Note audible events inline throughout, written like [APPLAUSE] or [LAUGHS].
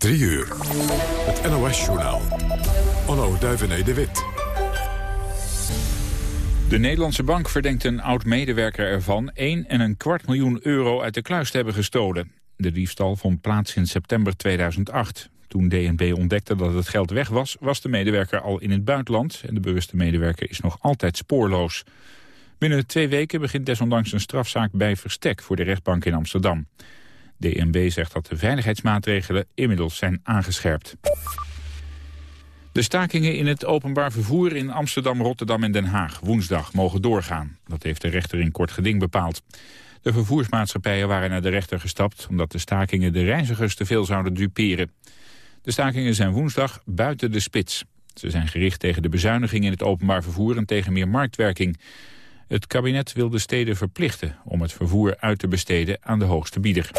3 uur. Het NOS-journaal. Onno Duivené de Wit. De Nederlandse bank verdenkt een oud-medewerker ervan... 1 en een kwart miljoen euro uit de kluis te hebben gestolen. De diefstal vond plaats in september 2008. Toen DNB ontdekte dat het geld weg was, was de medewerker al in het buitenland... en de bewuste medewerker is nog altijd spoorloos. Binnen twee weken begint desondanks een strafzaak bij Verstek... voor de rechtbank in Amsterdam. DNB zegt dat de veiligheidsmaatregelen inmiddels zijn aangescherpt. De stakingen in het openbaar vervoer in Amsterdam, Rotterdam en Den Haag woensdag mogen doorgaan. Dat heeft de rechter in kort geding bepaald. De vervoersmaatschappijen waren naar de rechter gestapt omdat de stakingen de reizigers te veel zouden duperen. De stakingen zijn woensdag buiten de spits. Ze zijn gericht tegen de bezuiniging in het openbaar vervoer en tegen meer marktwerking. Het kabinet wil de steden verplichten om het vervoer uit te besteden aan de hoogste bieder.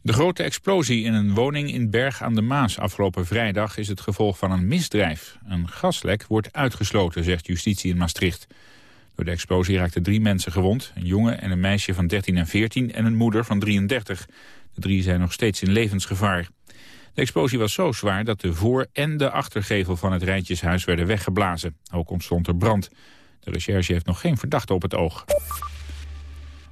De grote explosie in een woning in Berg aan de Maas afgelopen vrijdag is het gevolg van een misdrijf. Een gaslek wordt uitgesloten, zegt justitie in Maastricht. Door de explosie raakten drie mensen gewond. Een jongen en een meisje van 13 en 14 en een moeder van 33. De drie zijn nog steeds in levensgevaar. De explosie was zo zwaar dat de voor- en de achtergevel van het rijtjeshuis werden weggeblazen. Ook ontstond er brand. De recherche heeft nog geen verdachte op het oog.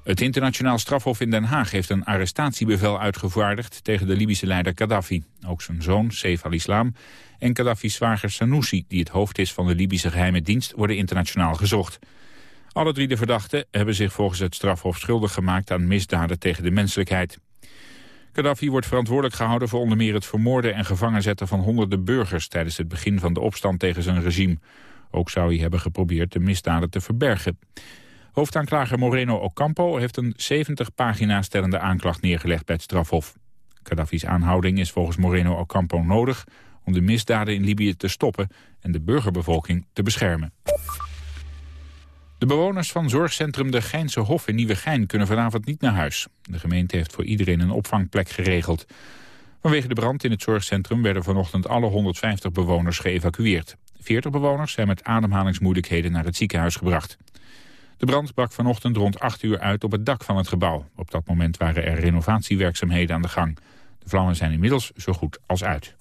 Het internationaal strafhof in Den Haag heeft een arrestatiebevel uitgevaardigd tegen de Libische leider Gaddafi. Ook zijn zoon, Saif al-Islam, en Gaddafi's zwager Sanusi, die het hoofd is van de Libische geheime dienst, worden internationaal gezocht. Alle drie de verdachten hebben zich volgens het strafhof schuldig gemaakt aan misdaden tegen de menselijkheid. Gaddafi wordt verantwoordelijk gehouden voor onder meer het vermoorden en gevangen zetten van honderden burgers tijdens het begin van de opstand tegen zijn regime. Ook zou hij hebben geprobeerd de misdaden te verbergen. Hoofdaanklager Moreno Ocampo heeft een 70 pagina's stellende aanklacht neergelegd bij het strafhof. Gaddafi's aanhouding is volgens Moreno Ocampo nodig om de misdaden in Libië te stoppen en de burgerbevolking te beschermen. De bewoners van zorgcentrum De Geinse Hof in Nieuwegein kunnen vanavond niet naar huis. De gemeente heeft voor iedereen een opvangplek geregeld. Vanwege de brand in het zorgcentrum werden vanochtend alle 150 bewoners geëvacueerd. 40 bewoners zijn met ademhalingsmoeilijkheden naar het ziekenhuis gebracht. De brand brak vanochtend rond 8 uur uit op het dak van het gebouw. Op dat moment waren er renovatiewerkzaamheden aan de gang. De vlammen zijn inmiddels zo goed als uit.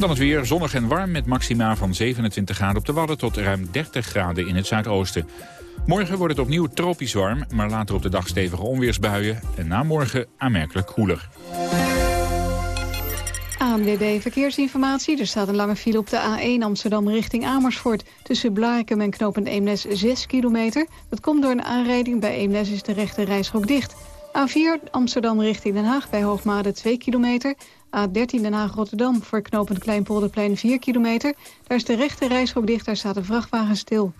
Dan het weer, zonnig en warm met maxima van 27 graden op de Wadden... tot ruim 30 graden in het zuidoosten. Morgen wordt het opnieuw tropisch warm, maar later op de dag stevige onweersbuien... en na morgen aanmerkelijk koeler. ANWB Verkeersinformatie. Er staat een lange file op de A1 Amsterdam richting Amersfoort. Tussen Blarikum en knooppunt Eemnes 6 kilometer. Dat komt door een aanrijding. Bij Eemnes is de rechte reishok dicht. A4 Amsterdam richting Den Haag bij Hoogmade 2 kilometer. A13 Den Haag-Rotterdam voor knooppunt Kleinpolderplein 4 kilometer. Daar is de rechte reishok dicht, daar staat een vrachtwagen stil.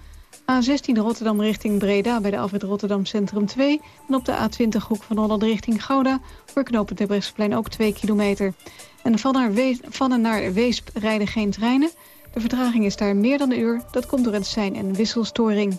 A16 Rotterdam richting Breda bij de afrit Rotterdam Centrum 2. En op de A20 Hoek van Holland richting Gouda voor knooppunt Terbrechtseplein ook 2 kilometer. En van, naar Wees, van en naar Weesp rijden geen treinen. De vertraging is daar meer dan een uur. Dat komt door een sein- en wisselstoring.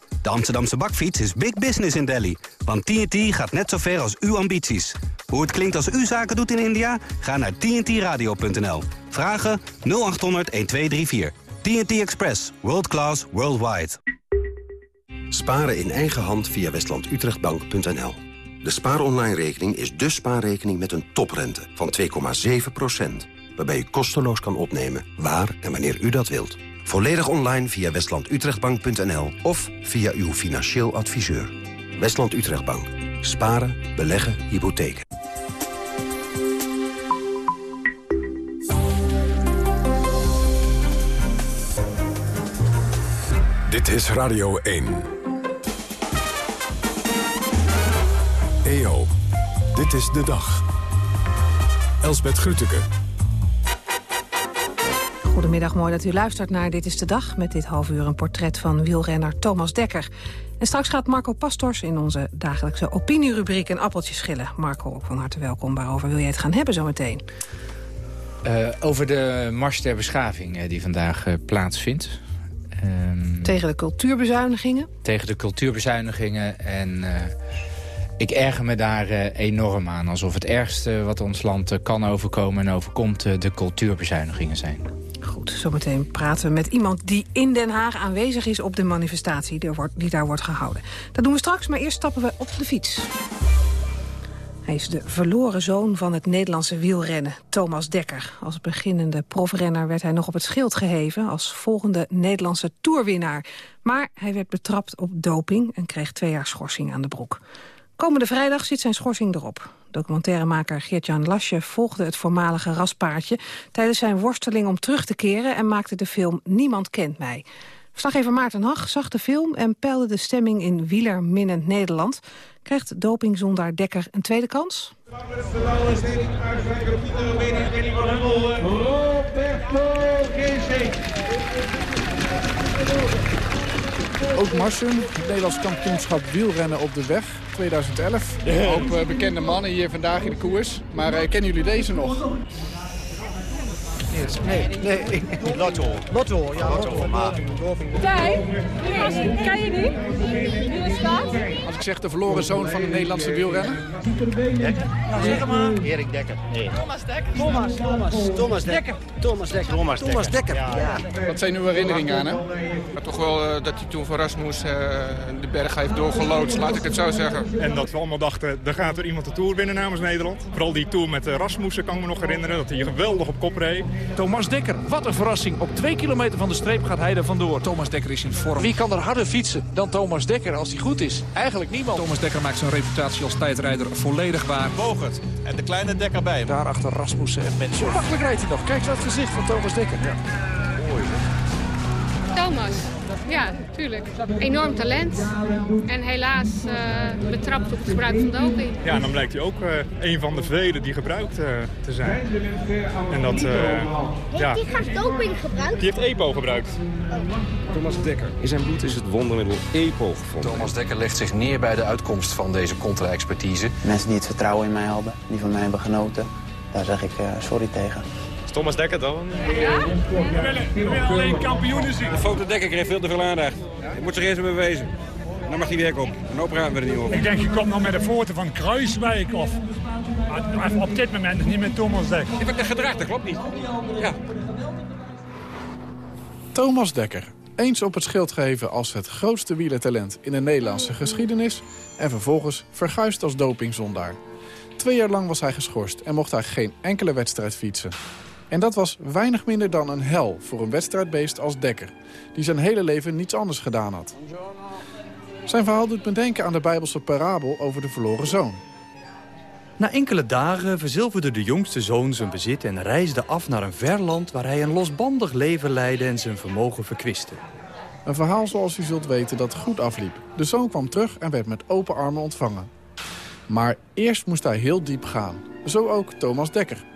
De Amsterdamse bakfiets is big business in Delhi. Want TNT gaat net zo ver als uw ambities. Hoe het klinkt als u zaken doet in India? Ga naar tntradio.nl. Vragen 0800 1234. TNT Express. World class, worldwide. Sparen in eigen hand via westlandutrechtbank.nl. De spaaronline-rekening is de spaarrekening met een toprente van 2,7%. Waarbij u kosteloos kan opnemen waar en wanneer u dat wilt. Volledig online via westlandutrechtbank.nl of via uw financieel adviseur. Westland Utrechtbank. Sparen, beleggen, hypotheken. Dit is Radio 1. EO, dit is de dag. Elsbeth Grütke. Goedemiddag, mooi dat u luistert naar Dit is de Dag... met dit half uur een portret van wielrenner Thomas Dekker. En straks gaat Marco Pastors in onze dagelijkse opinierubriek... een appeltje schillen. Marco, ook van harte welkom. Waarover wil jij het gaan hebben zometeen? Uh, over de Mars der Beschaving uh, die vandaag uh, plaatsvindt. Um, tegen de cultuurbezuinigingen? Tegen de cultuurbezuinigingen en... Ik erger me daar enorm aan. Alsof het ergste wat ons land kan overkomen en overkomt de cultuurbezuinigingen zijn. Goed, zometeen praten we met iemand die in Den Haag aanwezig is op de manifestatie die, daar wordt gehouden. Dat doen we straks, maar eerst stappen we op de fiets. Hij is de verloren zoon van het Nederlandse wielrennen, Thomas Dekker. Als beginnende profrenner werd hij nog op het schild geheven... als volgende Nederlandse toerwinnaar. Maar hij werd betrapt op doping en kreeg twee jaar schorsing aan de broek. Komende vrijdag zit zijn schorsing erop. Documentairemaker Geert-Jan Lasje volgde het voormalige raspaardje... tijdens zijn worsteling om terug te keren en maakte de film Niemand kent mij. Verslaggever Maarten Hag zag de film en peilde de stemming in wielerminnend Nederland. Krijgt dopingzondaar Dekker een tweede kans? Ook Marsum, Nederlands kampioenschap wielrennen op de weg 2011. Een hoop uh, bekende mannen hier vandaag in de koers. Maar uh, kennen jullie deze nog? Nee, nee. Lotto. Lotto, ja. Lotto, maar... Tij, ken je die? Wie is dat? Als ik zeg de verloren zoon van de Nederlandse wielrenner? Dekker? zeg maar. Erik Dekker. Nee. Thomas Dekker. Thomas, Thomas. Thomas Dekker. Thomas Dekker. Thomas Dekker. Thomas Dekker. Ja. Wat zijn uw herinneringen aan hè? Maar toch wel uh, dat hij toen van Rasmus uh, de berg heeft doorgeloodst, laat ik het zo zeggen. En dat we allemaal dachten, er gaat er iemand de Tour winnen namens Nederland. Vooral die Tour met uh, Rasmussen kan ik me nog herinneren, dat hij geweldig op kop reed. Thomas Dekker, wat een verrassing. Op twee kilometer van de streep gaat hij er vandoor. Thomas Dekker is in vorm. Wie kan er harder fietsen dan Thomas Dekker als hij goed is? Eigenlijk niemand. Thomas Dekker maakt zijn reputatie als tijdrijder volledig waar. Bogert en de kleine Dekker bij hem. Daarachter Rasmussen en mensen. Zo makkelijk rijdt hij nog. Kijk eens naar het gezicht van Thomas Dekker. Ja. Mooi. Thomas. Ja, tuurlijk. Enorm talent. En helaas uh, betrapt op het gebruik van doping. Ja, en dan blijkt hij ook uh, een van de velen die gebruikt uh, te zijn. En dat, ja... Heeft hij graag doping gebruikt? Die heeft EPO gebruikt. Thomas Dekker. In zijn bloed is het wondermiddel EPO gevonden. Thomas Dekker legt zich neer bij de uitkomst van deze contra-expertise. Mensen die het vertrouwen in mij hadden, die van mij hebben genoten, daar zeg ik sorry tegen. Thomas Dekker dan? Ja? We willen, we willen alleen kampioenen zien. De foto Dekker kreeg veel te veel aandacht. Hij moet zich eerst maar bewezen. Dan mag hij werk op. En dan praten we er niet over. Ik denk, je komt nog met een foto van Kruiswijk of... Maar op dit moment niet met Thomas Dekker. Ik heb het gedrag, dat klopt niet. Ja. Thomas Dekker. Eens op het schild gegeven als het grootste wielertalent in de Nederlandse geschiedenis... en vervolgens verguisd als dopingzondaar. Twee jaar lang was hij geschorst en mocht hij geen enkele wedstrijd fietsen. En dat was weinig minder dan een hel voor een wedstrijdbeest als Dekker... die zijn hele leven niets anders gedaan had. Zijn verhaal doet me denken aan de Bijbelse parabel over de verloren zoon. Na enkele dagen verzilverde de jongste zoon zijn bezit... en reisde af naar een ver land waar hij een losbandig leven leidde... en zijn vermogen verkwiste. Een verhaal zoals u zult weten dat goed afliep. De zoon kwam terug en werd met open armen ontvangen. Maar eerst moest hij heel diep gaan. Zo ook Thomas Dekker.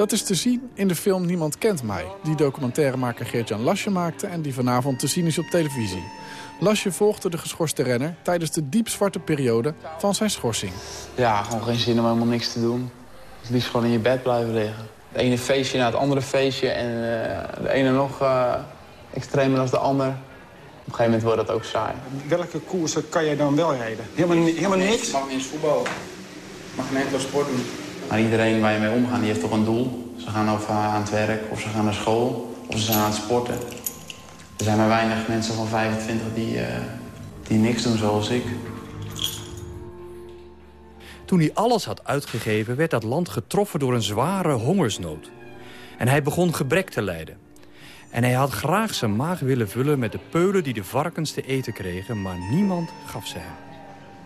Dat is te zien in de film Niemand kent mij... die documentairemaker Geert-Jan Lasje maakte... en die vanavond te zien is op televisie. Lasje volgde de geschorste renner tijdens de diepzwarte periode van zijn schorsing. Ja, gewoon geen zin om helemaal niks te doen. Het liefst gewoon in je bed blijven liggen. Het ene feestje na het andere feestje en uh, de ene nog uh, extremer dan de ander. Op een gegeven moment wordt dat ook saai. Welke koersen kan jij dan wel rijden? Helemaal, helemaal niks? Ik mag niet eens voetbal. Ik mag geen enkele sport doen. Maar iedereen waar je mee omgaat, die heeft toch een doel. Ze gaan of aan het werk, of ze gaan naar school, of ze zijn aan het sporten. Er zijn maar weinig mensen van 25 die, uh, die niks doen zoals ik. Toen hij alles had uitgegeven, werd dat land getroffen door een zware hongersnood. En hij begon gebrek te lijden. En hij had graag zijn maag willen vullen met de peulen die de varkens te eten kregen... maar niemand gaf ze hem.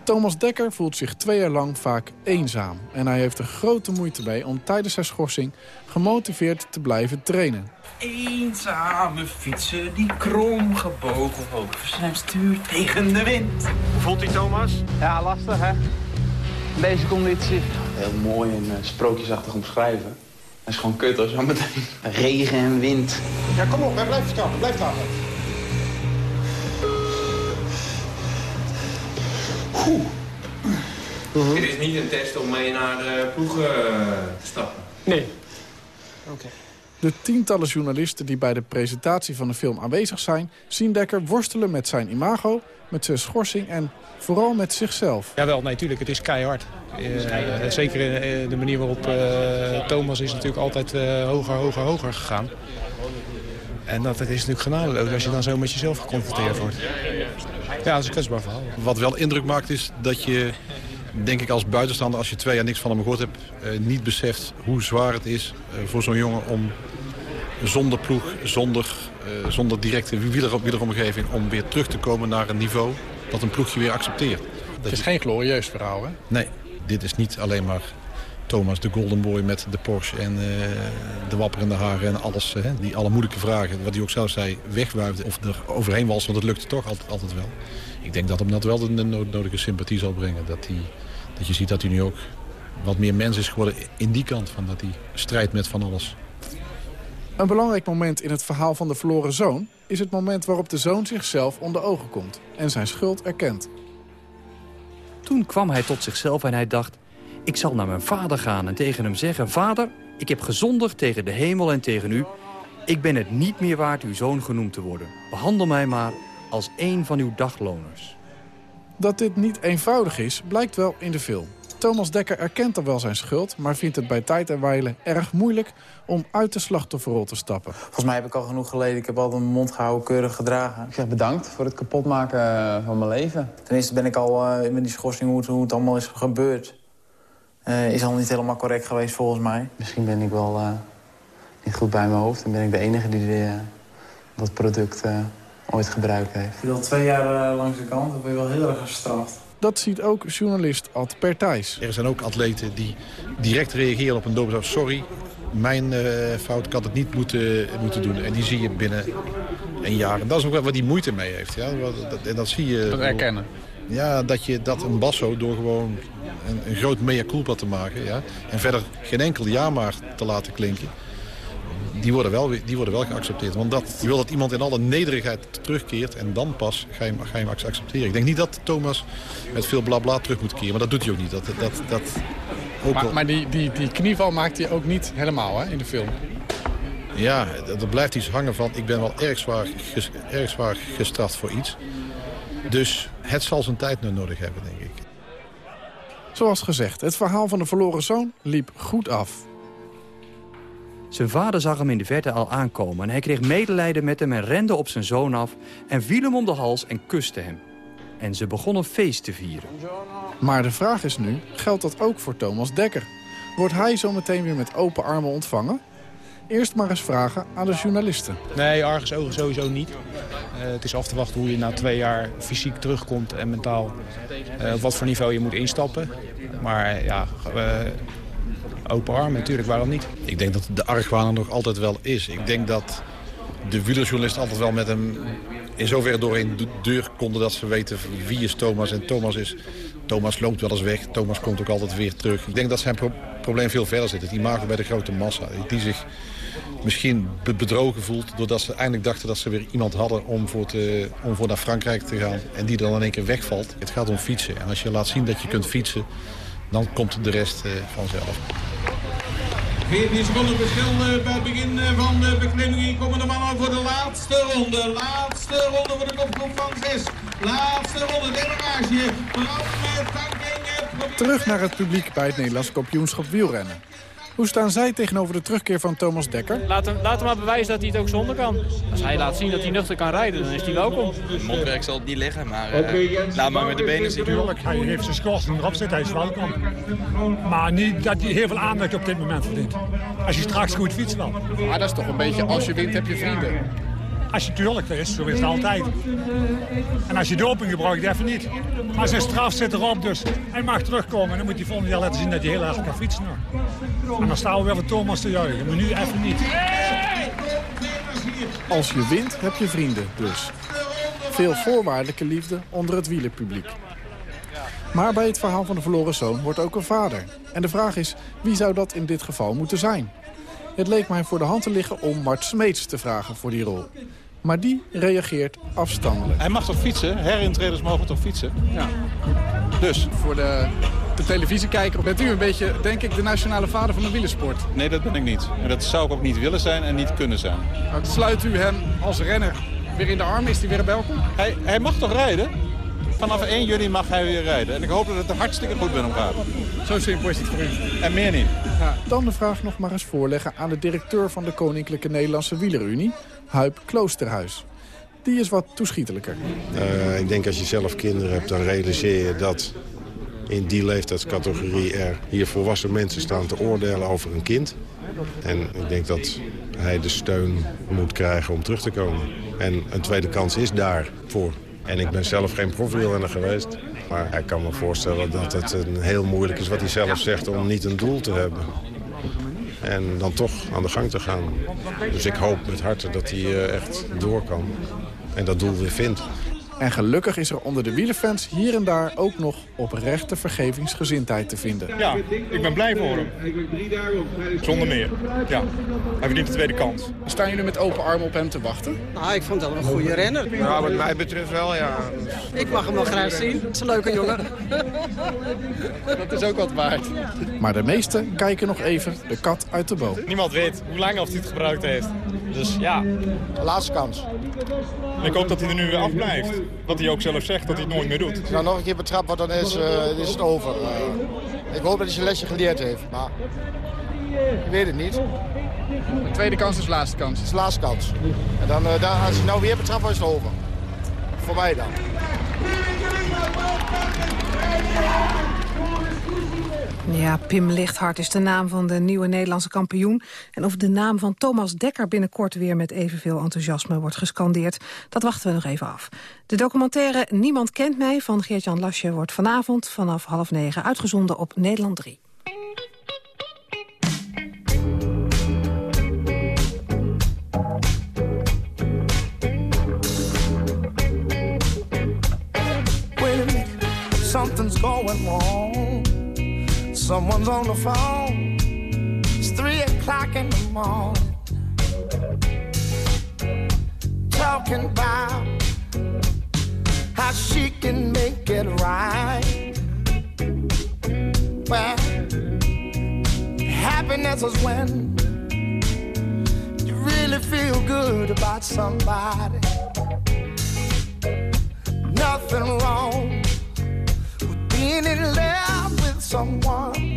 Thomas Dekker voelt zich twee jaar lang vaak eenzaam. En hij heeft er grote moeite mee om tijdens zijn schorsing gemotiveerd te blijven trainen. Eenzame fietsen die krom gebogen over zijn stuur tegen de wind. Hoe voelt hij Thomas? Ja, lastig hè. Deze conditie. Heel mooi en uh, sprookjesachtig omschrijven. Dat is gewoon kut hoor, zo meteen. Regen en wind. Ja, kom op, hè. blijf trappen, blijf trappen. Dit is niet een test om mee naar de ploeg eh, te stappen. Nee. Oké. De tientallen journalisten die bij de presentatie van de film aanwezig zijn... zien Dekker worstelen met zijn imago, met zijn schorsing en vooral met zichzelf. Jawel, nee, tuurlijk, het is keihard. Eh, zeker eh, de manier waarop eh, Thomas is natuurlijk altijd eh, hoger, hoger, hoger gegaan. En dat het is natuurlijk genadeloos als je dan zo met jezelf geconfronteerd wordt. Ja, dat is een kwetsbaar verhaal. Wat wel indruk maakt is dat je, denk ik als buitenstaander... als je twee jaar niks van hem gehoord hebt... eh, niet beseft hoe zwaar het is eh, voor zo'n jongen om zonder ploeg... zonder, eh, zonder directe wieler, wieleromgeving... om weer terug te komen naar een niveau dat een ploegje weer accepteert. Het is geen glorieus verhaal, hè? Nee, dit is niet alleen maar Thomas, de golden boy met de Porsche en eh, de wapperende haren en alles. die alle moeilijke vragen, wat hij ook zelf zei, wegwuifde of er overheen was. Want het lukte toch altijd, altijd wel. Ik denk dat hem dat wel de no- nodige sympathie zal brengen. Dat, hij, dat je ziet dat hij nu ook wat meer mens is geworden in die kant. Van dat hij strijdt met van alles. Een belangrijk moment in het verhaal van de verloren zoon... is het moment waarop de zoon zichzelf onder ogen komt... en zijn schuld erkent. Toen kwam hij tot zichzelf en hij dacht... ik zal naar mijn vader gaan en tegen hem zeggen... vader, ik heb gezondigd tegen de hemel en tegen u. Ik ben het niet meer waard uw zoon genoemd te worden. Behandel mij maar als één van uw dagloners. Dat dit niet eenvoudig is, blijkt wel in de film. Thomas Dekker erkent dan wel zijn schuld... maar vindt het bij tijd en wijle erg moeilijk om uit de slachtofferrol te stappen. Volgens mij heb ik al genoeg geleden. Ik heb altijd mijn mond gehouden, keurig gedragen. Ik zeg bedankt voor het kapotmaken eh, van mijn leven. Ten eerste ben ik al eh, met die schorsing, hoe het, hoe het allemaal is gebeurd... eh, is al niet helemaal correct geweest volgens mij. Misschien ben ik wel eh, niet goed bij mijn hoofd. En ben ik de enige die eh, dat product eh, ooit gebruikt heeft. Je al twee jaar langs de kant, dan ben je wel heel erg gestraft. Dat ziet ook journalist Ad Pertijs. Er zijn ook atleten die direct reageren op een doopsaf. Sorry, mijn eh, fout, ik had het niet moeten, moeten doen. En die zie je binnen een jaar. En dat is ook wel wat die moeite mee heeft. Ja? Dat- En dat zie je... Dat erkennen. Ja, dat je dat een basso door gewoon een, een groot mea culpa te maken... Ja? en verder geen enkel ja maar te laten klinken... Die worden, wel, die worden wel geaccepteerd. Want dat, je wil dat iemand in alle nederigheid terugkeert... en dan pas ga je, hem- ga je hem accepteren. Ik denk niet dat Thomas met veel blabla terug moet keren. Maar dat doet hij ook niet. Dat, dat, dat, ook Maar, maar die, die, die knieval maakt hij ook niet helemaal hè, in de film. Ja, er blijft iets hangen van... ik ben wel erg zwaar, erg zwaar gestraft voor iets. Dus het zal zijn tijd nodig hebben, denk ik. Zoals gezegd, het verhaal van de verloren zoon liep goed af. Zijn vader zag hem in de verte al aankomen... en hij kreeg medelijden met hem en rende op zijn zoon af... en viel hem om de hals en kuste hem. En ze begonnen feest te vieren. Maar de vraag is nu, geldt dat ook voor Thomas Dekker? Wordt hij zo meteen weer met open armen ontvangen? Eerst maar eens vragen aan de journalisten. Nee, argusogen sowieso niet. Eh, het is af te wachten hoe je na twee jaar fysiek terugkomt en mentaal eh, op wat voor niveau je moet instappen. Maar eh, ja, open armen natuurlijk, waarom niet? Ik denk dat de argwaan er nog altijd wel is. Ik denk dat de wielerjournalist altijd wel met hem in zoverre doorheen de deur konden... dat ze weten wie is Thomas en Thomas is... Thomas loopt wel eens weg, Thomas komt ook altijd weer terug. Ik denk dat zijn pro- probleem veel verder zit. Het imago bij de grote massa. Die zich misschien be- bedrogen voelt... doordat ze eindelijk dachten dat ze weer iemand hadden om voor, te, om voor naar Frankrijk te gaan... en die dan in één keer wegvalt. Het gaat om fietsen. En als je laat zien dat je kunt fietsen... dan komt de rest eh, vanzelf. 14 seconden verschil eh, bij het begin eh, van de beklimming. Komen de mannen voor de laatste ronde. Laatste ronde voor de kopgroep van 6. Laatste ronde, demarage. Vooral met tanking. Terug naar het publiek bij het Nederlands kampioenschap wielrennen. Hoe staan zij tegenover de terugkeer van Thomas Dekker? Laat hem, laat hem maar bewijzen dat hij het ook zonder kan. Als hij laat zien dat hij nuchter kan rijden, dan is hij welkom. Mondwerk zal het niet liggen, maar eh, laat maar met de benen zien. Natuurlijk, hij heeft zijn schorsing erop zitten, hij is welkom. Maar niet dat hij heel veel aandacht op dit moment verdient. Als je straks goed fietst wel. Maar dat is toch een beetje, als je wint heb je vrienden. Als je tuurlijk, is, zo is het altijd. En als je doping gebruikt, even niet. Maar zijn straf zit erop, dus hij mag terugkomen. En dan moet hij volgend jaar laten zien dat hij heel erg kan fietsen. En dan staan we weer voor Thomas te juichen, maar nu even niet. Als je wint heb je vrienden dus. Veel voorwaardelijke liefde onder het wielerpubliek. Maar bij het verhaal van de verloren zoon wordt ook een vader. En de vraag is, wie zou dat in dit geval moeten zijn? Het leek mij voor de hand te liggen om Mart Smeets te vragen voor die rol. Maar die reageert afstandelijk. Hij mag toch fietsen? Herintreders mogen toch fietsen? Ja. Dus? Voor de, de televisiekijker bent u een beetje, denk ik, de nationale vader van de wielersport. Nee, dat ben ik niet. En dat zou ik ook niet willen zijn en niet kunnen zijn. Maar sluit u hem als renner weer in de arm? Is hij weer welkom? Hij, hij mag toch rijden? Vanaf 1 juni mag hij weer rijden. En ik hoop dat het er hartstikke goed met hem gaat. Zo simpel is het voor u. En meer niet. Ja. Dan de vraag nog maar eens voorleggen aan de directeur van de Koninklijke Nederlandse Wielerunie, Huip Kloosterhuis. Die is wat toeschietelijker. Uh, ik denk als je zelf kinderen hebt, dan realiseer je dat in die leeftijdscategorie er hier volwassen mensen staan te oordelen over een kind. En ik denk dat hij de steun moet krijgen om terug te komen. En een tweede kans is daarvoor. En ik ben zelf geen profielrenner geweest. Maar ik kan me voorstellen dat het een heel moeilijk is wat hij zelf zegt om niet een doel te hebben. En dan toch aan de gang te gaan. Dus ik hoop met harte dat hij eh, echt door kan. En dat doel weer vindt. En gelukkig is er onder de wielerfans hier en daar ook nog oprechte vergevingsgezindheid te vinden. Ja, ik ben blij voor hem. Zonder meer. Ja, hij verdient de tweede kans. Staan jullie met open armen op hem te wachten? Nou, ik vond dat een goede renner. Ja, wat mij betreft wel, ja. Ik mag hem wel graag zien. Het is een leuke jongen. dat is ook wat waard. Maar de meesten kijken nog even de kat uit de boom. Niemand weet hoe lang of hij het gebruikt heeft. Dus ja. Laatste kans. Ik hoop dat hij er nu weer afblijft. Wat hij ook zelf zegt, dat hij het nooit meer doet. Als nou nog een keer betrapt wordt, dan is, uh, is het over. Uh, ik hoop dat hij zijn lesje geleerd heeft, maar ik weet het niet. De tweede kans is de laatste kans? is de laatste kans. En dan, uh, dan, als hij nou weer betrapt wordt, is het over. Voor mij dan. Ja, Pim Lichthart is de naam van de nieuwe Nederlandse kampioen. En of de naam van Thomas Dekker binnenkort weer met evenveel enthousiasme wordt gescandeerd, dat wachten we nog even af. De documentaire Niemand kent mij van Geert-Jan Lasje wordt vanavond vanaf half negen uitgezonden op Nederland 3. something's going wrong. Someone's on the phone. It's three o'clock in the morning. Talking about how she can make it right. Well, happiness is when you really feel good about somebody. Nothing wrong with being in love someone.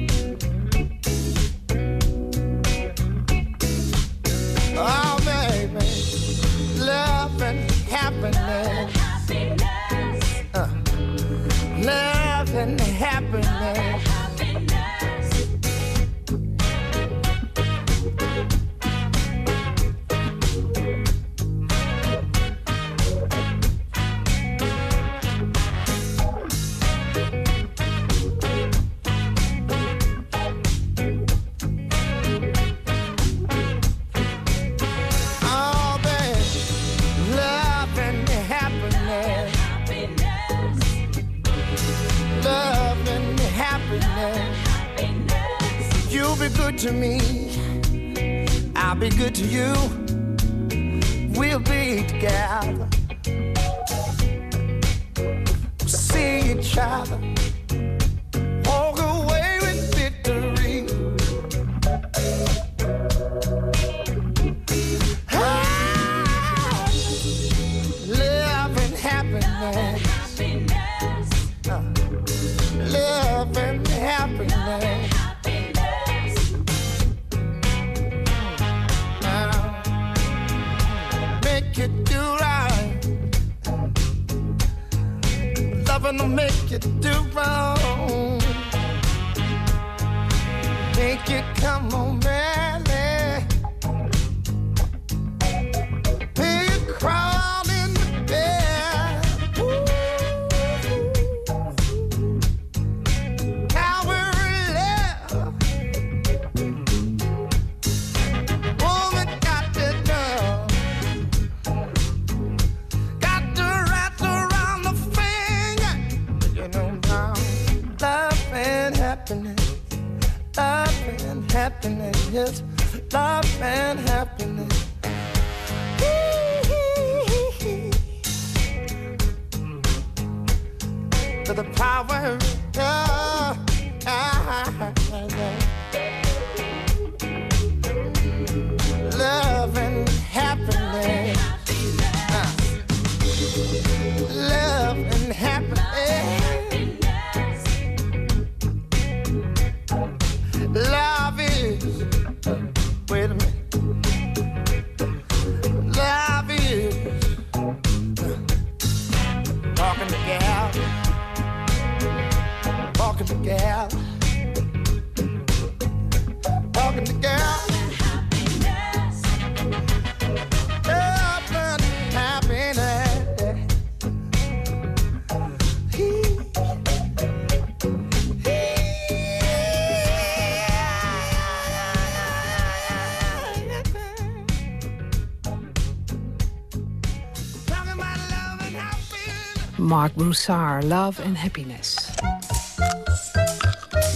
Mark Broussard, Love and Happiness.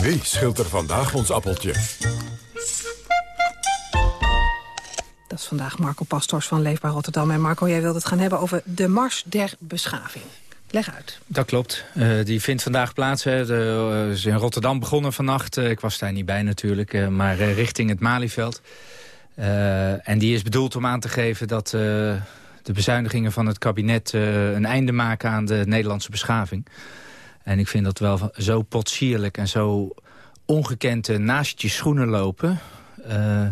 Wie schilt er vandaag ons appeltje? Dat is vandaag Marco Pastors van Leefbaar Rotterdam. En Marco, jij wilt het gaan hebben over de Mars der Beschaving. Leg uit. Dat klopt. Eh, die vindt vandaag plaats. Hè. De, eh, is in Rotterdam begonnen vannacht. Eh, ik was daar niet bij natuurlijk. eh, maar richting het Malieveld. Eh, en die is bedoeld om aan te geven dat eh, de bezuinigingen van het kabinet... eh, een einde maken aan de Nederlandse beschaving. En ik vind dat wel zo potsierlijk en zo ongekend eh, naast je schoenen lopen... eh,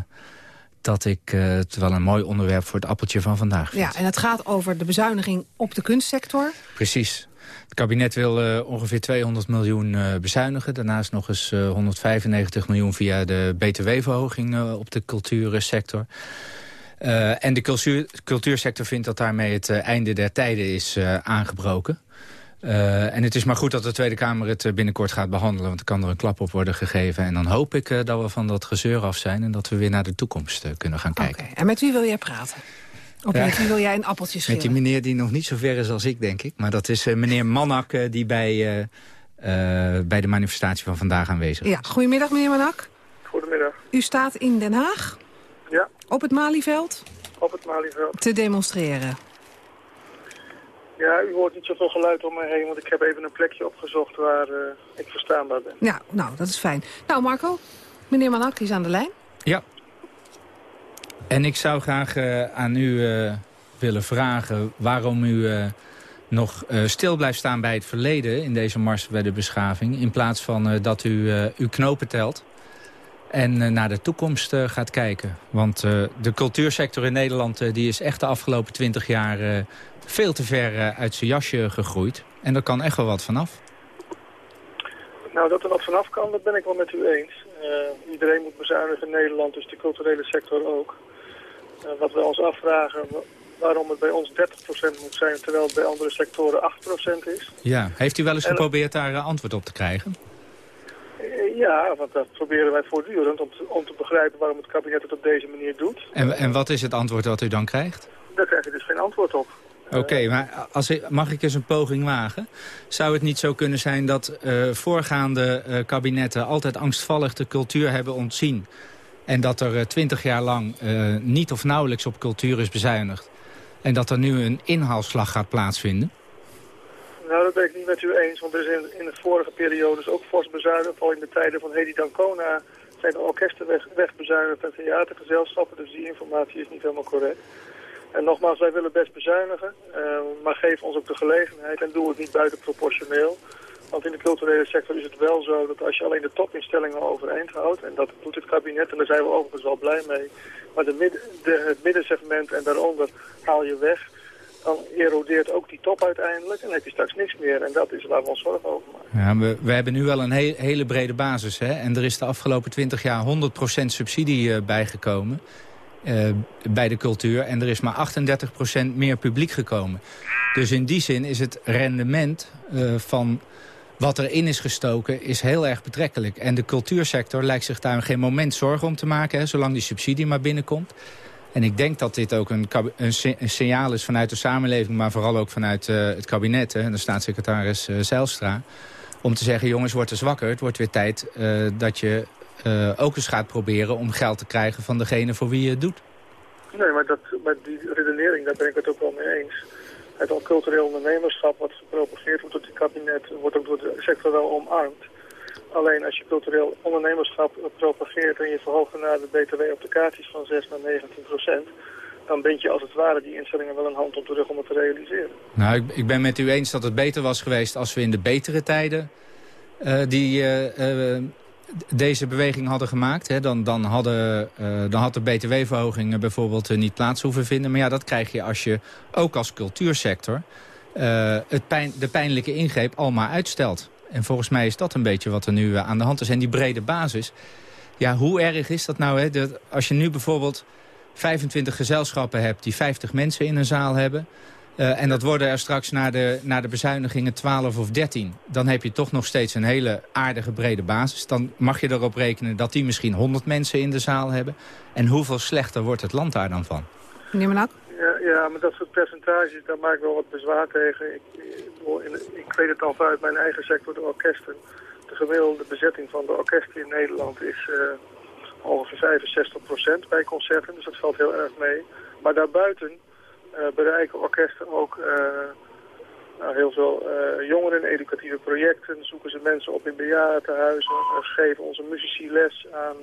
dat ik het wel een mooi onderwerp voor het appeltje van vandaag vind. Ja, en het gaat over de bezuiniging op de kunstsector. Precies. Het kabinet wil ongeveer 200 miljoen bezuinigen. Daarnaast nog eens eh, 195 miljoen via de btw-verhoging op de cultuursector. Eh, en de cultuur, cultuursector vindt dat daarmee het eh, einde der tijden is eh, aangebroken. Eh, en het is maar goed dat de Tweede Kamer het binnenkort gaat behandelen... want er kan er een klap op worden gegeven. En dan hoop ik eh, dat we van dat gezeur af zijn... en dat we weer naar de toekomst kunnen gaan kijken. En met wie wil jij praten? Ja. met wie wil jij een appeltje Met schillen? die meneer die nog niet zo ver is als ik, denk ik. Maar dat is eh, meneer Mannak eh, die bij, eh, eh, bij de manifestatie van vandaag aanwezig is. Ja, goedemiddag meneer Manak. Goedemiddag. U staat in Den Haag Ja, op het Malieveld op het Malieveld. te demonstreren. Ja, u hoort niet zoveel geluid om me heen, want ik heb even een plekje opgezocht waar eh, ik verstaanbaar ben. Ja, nou, dat is fijn. Nou, Marco, meneer Manak is aan de lijn. Ja. En ik zou graag eh, aan u eh, willen vragen waarom u eh, nog eh, stil blijft staan bij het verleden... in deze mars bij de beschaving... in plaats van eh, dat u eh, uw knopen telt en eh, naar de toekomst eh, gaat kijken. Want eh, de cultuursector in Nederland die is echt de afgelopen twintig jaar... veel te ver uit zijn jasje gegroeid. En daar kan echt wel wat vanaf. Nou, dat er wat vanaf kan, dat ben ik wel met u eens. Iedereen moet bezuinigen in Nederland, dus de culturele sector ook. Wat we ons afvragen, wa- waarom het bij ons 30% moet zijn, terwijl het bij andere sectoren 8% is. Ja. Heeft u wel eens En- geprobeerd daar antwoord op te krijgen? Eh, ja, want dat proberen wij voortdurend om te, om te begrijpen waarom het kabinet het op deze manier doet. En, en wat is het antwoord dat u dan krijgt? Daar krijg je dus geen antwoord op. Oké, maar als ik, mag ik eens een poging wagen? Zou het niet zo kunnen zijn dat eh, voorgaande eh, kabinetten... altijd angstvallig de cultuur hebben ontzien... en dat er twintig jaar lang niet of nauwelijks op cultuur is bezuinigd... en dat er nu een inhaalslag gaat plaatsvinden? Nou, dat ben ik niet met u eens, want er is in, in de vorige periodes ook fors bezuinigd. Al in de tijden van Hedy Dancona zijn de orkesten weg, wegbezuinigd en theatergezelschappen, dus die informatie is niet helemaal correct. En nogmaals, wij willen best bezuinigen, eh, maar geef ons ook de gelegenheid en doe het niet buitenproportioneel. Want in de culturele sector is het wel zo dat als je alleen de topinstellingen overeind houdt, en dat doet het kabinet, en daar zijn we overigens wel blij mee, maar de midden, de, het middensegment en daaronder haal je weg, dan erodeert ook die top uiteindelijk en heb je straks niks meer. En dat is waar we ons zorgen over maken. Ja, we, we hebben nu wel een he- hele brede basis. Hè? En er is de afgelopen 20 jaar 100% subsidie eh, bijgekomen eh, bij de cultuur. En er is maar 38% meer publiek gekomen. Dus in die zin is het rendement eh, van wat erin is gestoken is heel erg betrekkelijk. En de cultuursector lijkt zich daar geen moment zorgen om te maken... Hè, zolang die subsidie maar binnenkomt. En ik denk dat dit ook een, een, si- een signaal is vanuit de samenleving... maar vooral ook vanuit eh, het kabinet en de staatssecretaris eh, Zijlstra... om te zeggen, jongens, wordt er zwakker. Het wordt weer tijd eh, dat je ook eens gaat proberen om geld te krijgen van degene voor wie je het doet. Nee, maar dat, met die redenering, daar ben ik het ook wel mee eens. Het cultureel ondernemerschap wat gepropageerd wordt door het kabinet, wordt ook door de sector wel omarmd. Alleen als je cultureel ondernemerschap propageert en je verhoogt naar de btw op de kaartjes van 6 naar 19 procent, dan bind je als het ware die instellingen wel een hand op de rug om het te realiseren. Nou, ik, ik ben met u eens dat het beter was geweest als we in de betere tijden uh, die, uh, uh, deze beweging hadden gemaakt. Hè, dan, dan, hadden, dan had de btw-verhoging bijvoorbeeld niet plaats hoeven vinden. Maar ja, dat krijg je als je ook als cultuursector het de pijnlijke ingreep al maar uitstelt. En volgens mij is dat een beetje wat er nu aan de hand is. En die brede basis, ja, hoe erg is dat nou? Hè? Dat als je nu bijvoorbeeld 25 gezelschappen hebt die 50 mensen in een zaal hebben... Uh, en dat worden er straks na de, na de bezuinigingen 12 of 13. Dan heb je toch nog steeds een hele aardige brede basis. Dan mag je erop rekenen dat die misschien 100 mensen in de zaal hebben. En hoeveel slechter wordt het land daar dan van? Meneer Manak? Ja, ja, maar dat soort percentages, daar maak ik wel wat bezwaar tegen. Ik, ik, weet het al vanuit mijn eigen sector, de orkesten. De gemiddelde bezetting van de orkesten in Nederland is... Uh, ongeveer 65% bij concerten, dus dat valt heel erg mee. Maar daarbuiten uh, bereiken orkesten ook uh, nou, heel veel jongeren educatieve projecten. Zoeken ze mensen op in bejaardentehuizen. geven onze muzici les aan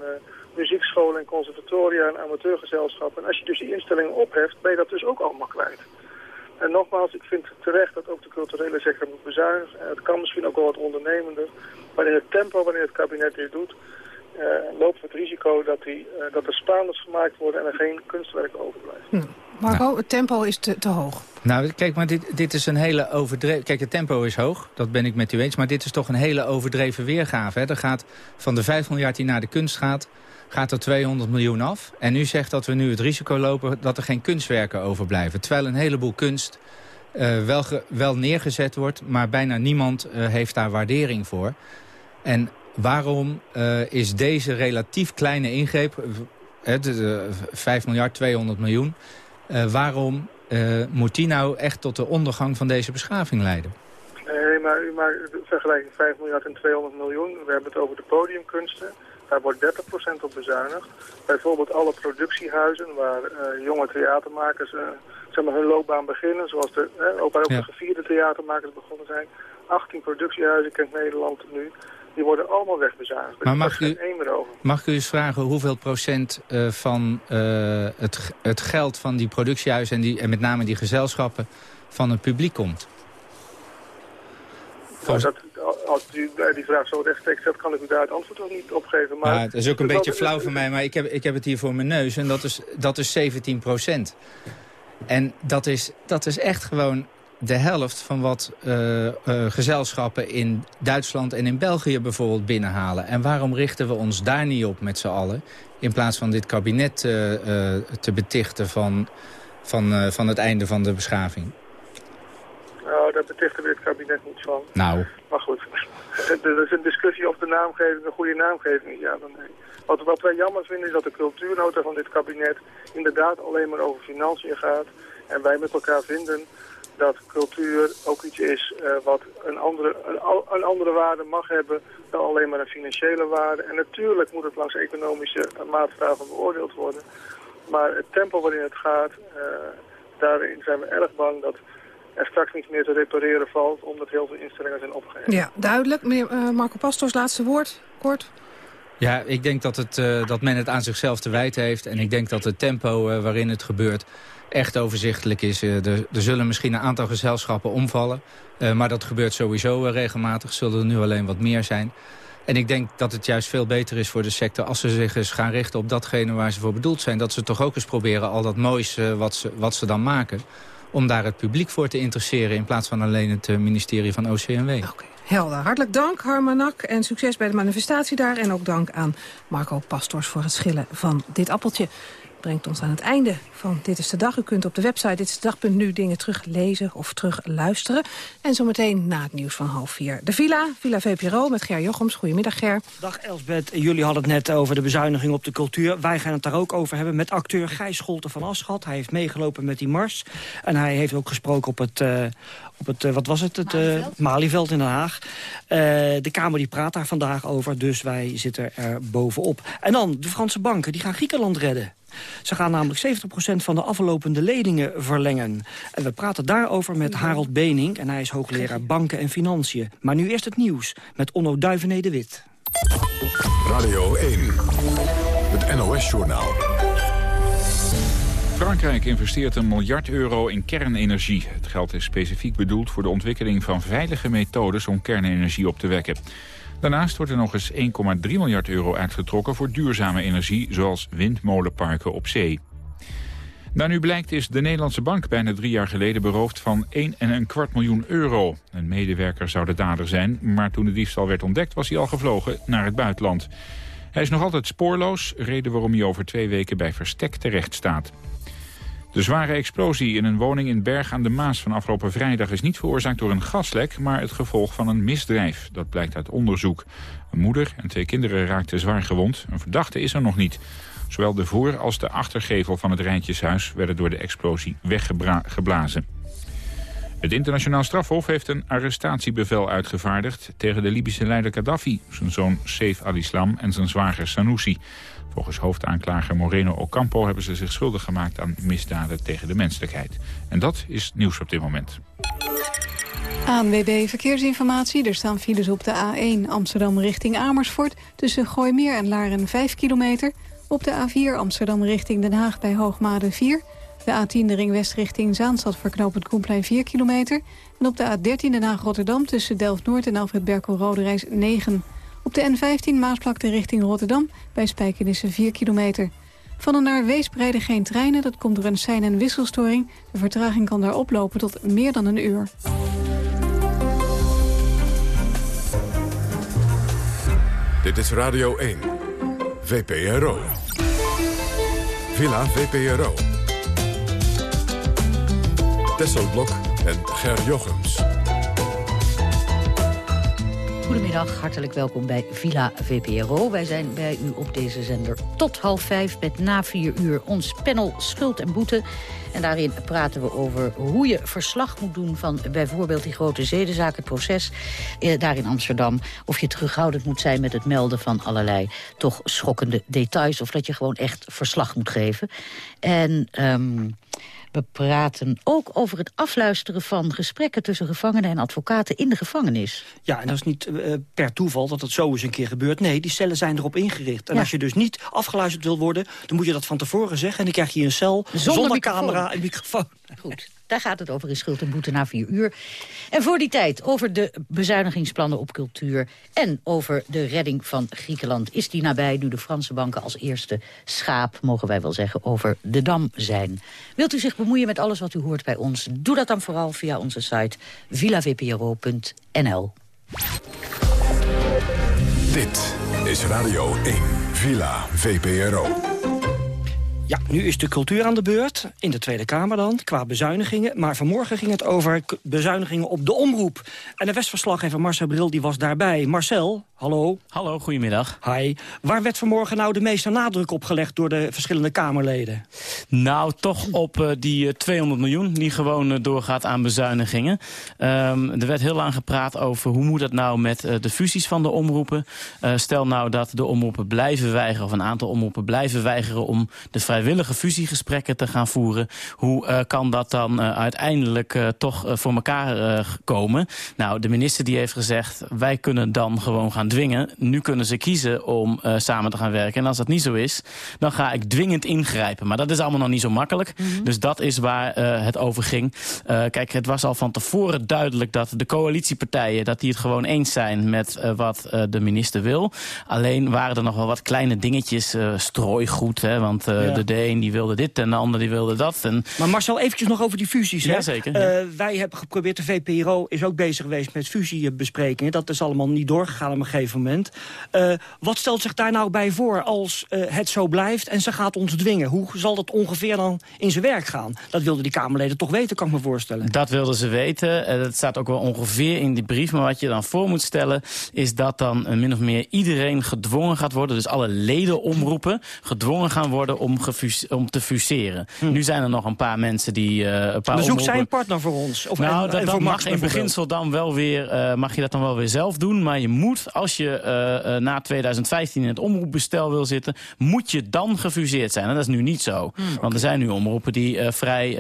muziekscholen en conservatoria en amateurgezelschappen. En als je dus die instellingen opheft, ben je dat dus ook allemaal kwijt. En nogmaals, ik vind terecht dat ook de culturele sector moet bezuinigen. Het kan misschien ook wel wat ondernemender. Maar in het tempo wanneer het kabinet dit doet, uh, loopt het risico dat, die, uh, dat er Spaanders gemaakt worden en er geen kunstwerk overblijft. Hm. Marco, nou. het tempo is te, te hoog. Nou, kijk, maar dit, dit is een hele overdreven... Kijk, het tempo is hoog, dat ben ik met u eens. Maar dit is toch een hele overdreven weergave. Hè? Er gaat van de 5 miljard die naar de kunst gaat... gaat er 200 miljoen af. En u zegt dat we nu het risico lopen dat er geen kunstwerken overblijven. Terwijl een heleboel kunst uh, wel, wel neergezet wordt... maar bijna niemand heeft daar waardering voor. En Waarom uh, is deze relatief kleine ingreep, de, 5 miljard, 200 miljoen... Waarom moet die nou echt tot de ondergang van deze beschaving leiden? Nee, maar u maakt vergelijking 5 miljard en 200 miljoen. We hebben het over de podiumkunsten. Daar wordt 30% op bezuinigd. Bijvoorbeeld alle productiehuizen waar jonge theatermakers zeg maar hun loopbaan beginnen. Zoals de, ook waar ook ja. de gevierde theatermakers begonnen zijn. 18 productiehuizen kent Nederland nu. Die worden allemaal wegbezuinigd. Maar mag u, mag ik u eens vragen hoeveel procent uh, van uh, het, het geld van die productiehuizen... En, die, en met name die gezelschappen van het publiek komt? Nou, dat, als u die vraag zo rechtstreeks stelt, kan ik u daar het antwoord nog niet op geven. Maar ja, het is ook een beetje flauw van mij, maar ik heb, ik heb het hier voor mijn neus. En dat is, dat is 17 procent. En dat is, dat is echt gewoon de helft van wat uh, uh, gezelschappen in Duitsland en in België bijvoorbeeld binnenhalen. En waarom richten we ons daar niet op met z'n allen... in plaats van dit kabinet uh, te betichten van, van, van het einde van de beschaving? Daar betichten we het kabinet niet van. Nou. Maar goed, [LAUGHS] er is een discussie of de naamgeving een goede naamgeving is. Ja, dan nee. Wat, wat wij jammer vinden is dat de cultuurnota van dit kabinet inderdaad alleen maar over financiën gaat. En wij met elkaar vinden dat cultuur ook iets is uh, wat een andere, een, een, andere waarde mag hebben dan alleen maar een financiële waarde. En natuurlijk moet het langs economische maatstaven beoordeeld worden. Maar het tempo waarin het gaat, uh, daarin zijn we erg bang dat er straks niets meer te repareren valt... omdat heel veel instellingen zijn opgegeven. Ja, duidelijk. Meneer uh, Marco Pastors, laatste woord, kort. Ja, ik denk dat, het, uh, dat men het aan zichzelf te wijten heeft. En ik denk dat het tempo uh, waarin het gebeurt echt overzichtelijk is. Er, er, zullen misschien een aantal gezelschappen omvallen. Uh, maar dat gebeurt sowieso regelmatig. Zullen er nu alleen wat meer zijn. En ik denk dat het juist veel beter is voor de sector... als ze zich eens gaan richten op datgene waar ze voor bedoeld zijn. Dat ze toch ook eens proberen al dat moois wat, ze, wat ze dan maken... om daar het publiek voor te interesseren... in plaats van alleen het ministerie van OCMW. Okay. Helder. Hartelijk dank, Harmanak. En succes bij de manifestatie daar. En ook dank aan Marco Pastors voor het schillen van dit appeltje brengt ons aan het einde van Dit is de Dag. U kunt op de website ditisdedag.nu dingen teruglezen of terugluisteren. En zometeen na het nieuws van half vier. De Villa, Villa VPRO met Ger Jochems. Goedemiddag Ger. Dag Elsbeth, jullie hadden het net over de bezuiniging op de cultuur. Wij gaan het daar ook over hebben met acteur Gijs Scholten van Aschat. Hij heeft meegelopen met die mars. En hij heeft ook gesproken op het, uh, op het uh, wat was het, het uh, Malieveld in Den Haag. de Kamer die praat daar vandaag over, dus wij zitten er bovenop. En dan, de Franse banken, die gaan Griekenland redden. Ze gaan namelijk 70% van de aflopende leningen verlengen. En we praten daarover met Harold Bening. En hij is hoogleraar banken en financiën. Maar nu eerst het nieuws met Onno Duivené de Wit. Radio 1, het NOS-journaal. Frankrijk investeert een miljard euro in kernenergie. Het geld is specifiek bedoeld voor de ontwikkeling van veilige methodes om kernenergie op te wekken. Daarnaast wordt er nog eens 1,3 miljard euro uitgetrokken voor duurzame energie, zoals windmolenparken op zee. Daar nu blijkt is de Nederlandse bank bijna drie jaar geleden beroofd van 1,25 miljoen euro. Een medewerker zou de dader zijn, maar toen de diefstal werd ontdekt was hij al gevlogen naar het buitenland. Hij is nog altijd spoorloos, reden waarom hij over twee weken bij verstek terecht staat. De zware explosie in een woning in Berg aan de Maas van afgelopen vrijdag is niet veroorzaakt door een gaslek, maar het gevolg van een misdrijf. Dat blijkt uit onderzoek. Een moeder en twee kinderen raakten zwaar gewond. Een verdachte is er nog niet. Zowel de voor- als de achtergevel van het Rijntjeshuis werden door de explosie weggeblazen. Het internationaal strafhof heeft een arrestatiebevel uitgevaardigd tegen de Libische leider Gaddafi, zijn zoon Saif al-Islam en zijn zwager Sanusi. Volgens hoofdaanklager Moreno Ocampo hebben ze zich schuldig gemaakt aan misdaden tegen de menselijkheid. En dat is nieuws op dit moment. ANWB Verkeersinformatie. Er staan files op de A1 Amsterdam richting Amersfoort... tussen Gooimeer en Laren 5 kilometer. Op de A4 Amsterdam richting Den Haag bij Hoogmade 4. De A10 de ring west richting Zaanstad verknopend Koenplein 4 kilometer. En op de A13 Den Haag-Rotterdam tussen Delft-Noord en Alfred Berkel-Roderijs 9 op de N15 Maasplakte richting Rotterdam bij Spijkenissen 4 kilometer. Van en naar Weesp rijden geen treinen, dat komt door een sein- en wisselstoring. De vertraging kan daar oplopen tot meer dan een uur. Dit is Radio 1, VPRO. Villa VPRO. Tesselblok en Ger Jochems. Goedemiddag, hartelijk welkom bij Villa VPRO. Wij zijn bij u op deze zender tot half vijf met na vier uur ons panel Schuld en Boete. En daarin praten we over hoe je verslag moet doen van bijvoorbeeld die grote zedenzaak, het proces eh, daar in Amsterdam. Of je terughoudend moet zijn met het melden van allerlei toch schokkende details. Of dat je gewoon echt verslag moet geven. En... Um, we praten ook over het afluisteren van gesprekken tussen gevangenen en advocaten in de gevangenis. Ja, en dat is niet uh, per toeval dat dat zo eens een keer gebeurt. Nee, die cellen zijn erop ingericht. En ja. als je dus niet afgeluisterd wil worden, dan moet je dat van tevoren zeggen. En dan krijg je een cel zonder, zonder camera en microfoon. Goed. Daar gaat het over in Schuld en Boete na vier uur. En voor die tijd over de bezuinigingsplannen op cultuur... en over de redding van Griekenland. Is die nabij nu de Franse banken als eerste schaap... mogen wij wel zeggen, over de Dam zijn. Wilt u zich bemoeien met alles wat u hoort bij ons? Doe dat dan vooral via onze site villavpro.nl. Dit is Radio 1, Villa VPRO. Ja, nu is de cultuur aan de beurt, in de Tweede Kamer dan, qua bezuinigingen. Maar vanmorgen ging het over bezuinigingen op de omroep. En de Westverslaggever Marcel Bril die was daarbij. Marcel, hallo. Hallo, goedemiddag. Hi. Waar werd vanmorgen nou de meeste nadruk op gelegd door de verschillende Kamerleden? Nou, toch op uh, die uh, 200 miljoen die gewoon uh, doorgaat aan bezuinigingen. Um, er werd heel lang gepraat over hoe moet het nou met de fusies van de omroepen. stel nou dat de omroepen blijven weigeren, of een aantal omroepen blijven weigeren om de vrijwillige fusiegesprekken te gaan voeren. Hoe kan dat dan uiteindelijk toch voor elkaar komen? Nou, de minister die heeft gezegd, wij kunnen dan gewoon gaan dwingen. Nu kunnen ze kiezen om samen te gaan werken. En als dat niet zo is, dan ga ik dwingend ingrijpen. Maar dat is allemaal nog niet zo makkelijk. Mm -hmm. Dus dat is waar het over ging. kijk, het was al van tevoren duidelijk dat de coalitiepartijen... dat die het gewoon eens zijn met wat de minister wil. Alleen waren er nog wel wat kleine dingetjes, strooigoed. Hè, want ja. de een die wilde dit en de ander die wilde dat. En... Maar Marcel, eventjes nog over die fusies. Hè? Ja. Wij hebben geprobeerd, de VPRO is ook bezig geweest met fusiebesprekingen. Dat is allemaal niet doorgegaan een gegeven moment. Uh, wat stelt zich daar nou bij voor als uh, het zo blijft en ze gaat ons dwingen? Hoe zal dat ongeveer dan in zijn werk gaan? Dat wilden die Kamerleden toch weten, kan ik me voorstellen. Dat wilden ze weten. Uh, dat staat ook wel ongeveer in die brief. Maar wat je dan voor moet stellen is dat dan min of meer iedereen gedwongen gaat worden. Dus alle ledenomroepen gedwongen gaan worden om, om te fuseren. Hm. Nu zijn er nog een paar mensen die... een paar dus zoekt zij een partner voor ons? Of nou, dat, dat mag in beginsel dan wel weer, mag je dat dan wel weer zelf doen. Maar je moet, als je uh, na 2015 in het omroepbestel wil zitten... moet je dan gefuseerd zijn. En dat is nu niet zo. Hmm, Want er zijn nu omroepen die uh, vrij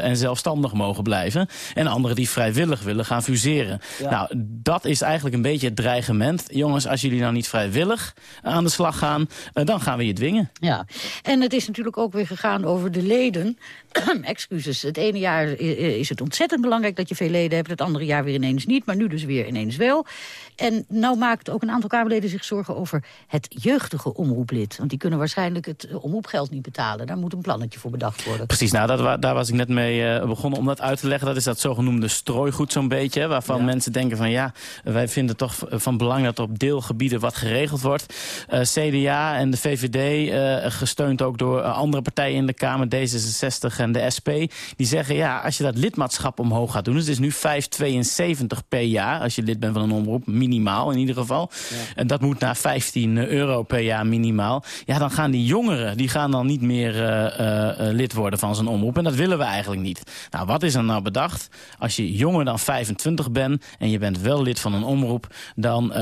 en zelfstandig mogen blijven. En anderen die vrijwillig willen gaan fuseren. Ja. Nou, dat is eigenlijk een beetje het dreigement. Jongens, als jullie nou niet vrijwillig aan de slag gaan... dan gaan we je dwingen. Ja, en het is natuurlijk ook weer gegaan over de leden. [CLEARS THROAT] Excuses, het ene jaar is het ontzettend belangrijk dat je veel leden hebt. Het andere jaar weer ineens niet, maar nu dus weer ineens wel. En nou maakt ook een aantal Kamerleden zich zorgen over het jeugdige omroeplid. Want die kunnen waarschijnlijk het eh, omroepgeld niet betalen. Daar moet een plannetje voor bedacht worden. Precies, nou, dat, daar was ik net mee uh, begonnen om dat uit te leggen. Dat is dat zogenoemde strooigoed zo'n beetje. Waarvan mensen denken van ja, wij vinden toch van belang dat op deelgebieden wat geregeld wordt. Uh, eh, CDA en de VVD, uh, gesteund ook door andere partijen in de Kamer, D66 en de SP. Die zeggen ja, als je dat lidmaatschap omhoog gaat doen. Dus het is nu 5,72 per jaar als je lid bent van een omroep minimaal in ieder geval. En dat moet naar 15 euro per jaar minimaal. Ja, dan gaan die jongeren, die gaan dan niet meer uh, uh, lid worden van zo'n omroep. En dat willen we eigenlijk niet. Nou, wat is er nou bedacht? Als je jonger dan 25 bent en je bent wel lid van een omroep... dan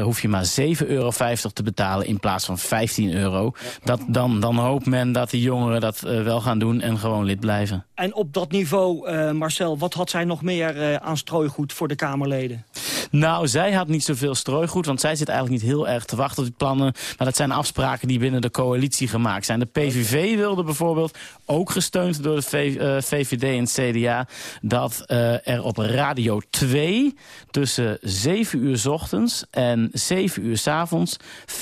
hoef je maar 7,50 euro te betalen in plaats van 15 euro. Dat, dan, dan hoopt men dat die jongeren dat wel gaan doen en gewoon lid blijven. En op dat niveau, Marcel, wat had zij nog meer aan strooigoed voor de Kamerleden? Nou, zij had niet zoveel strooigoed, want zij zit eigenlijk niet heel erg te wachten op die plannen. Maar dat zijn afspraken die binnen de coalitie gemaakt zijn. De PVV wilde bijvoorbeeld, ook gesteund door de VVD en het CDA... dat uh, er op Radio 2 tussen 7 uur s ochtends en 7 uur s avonds... 35%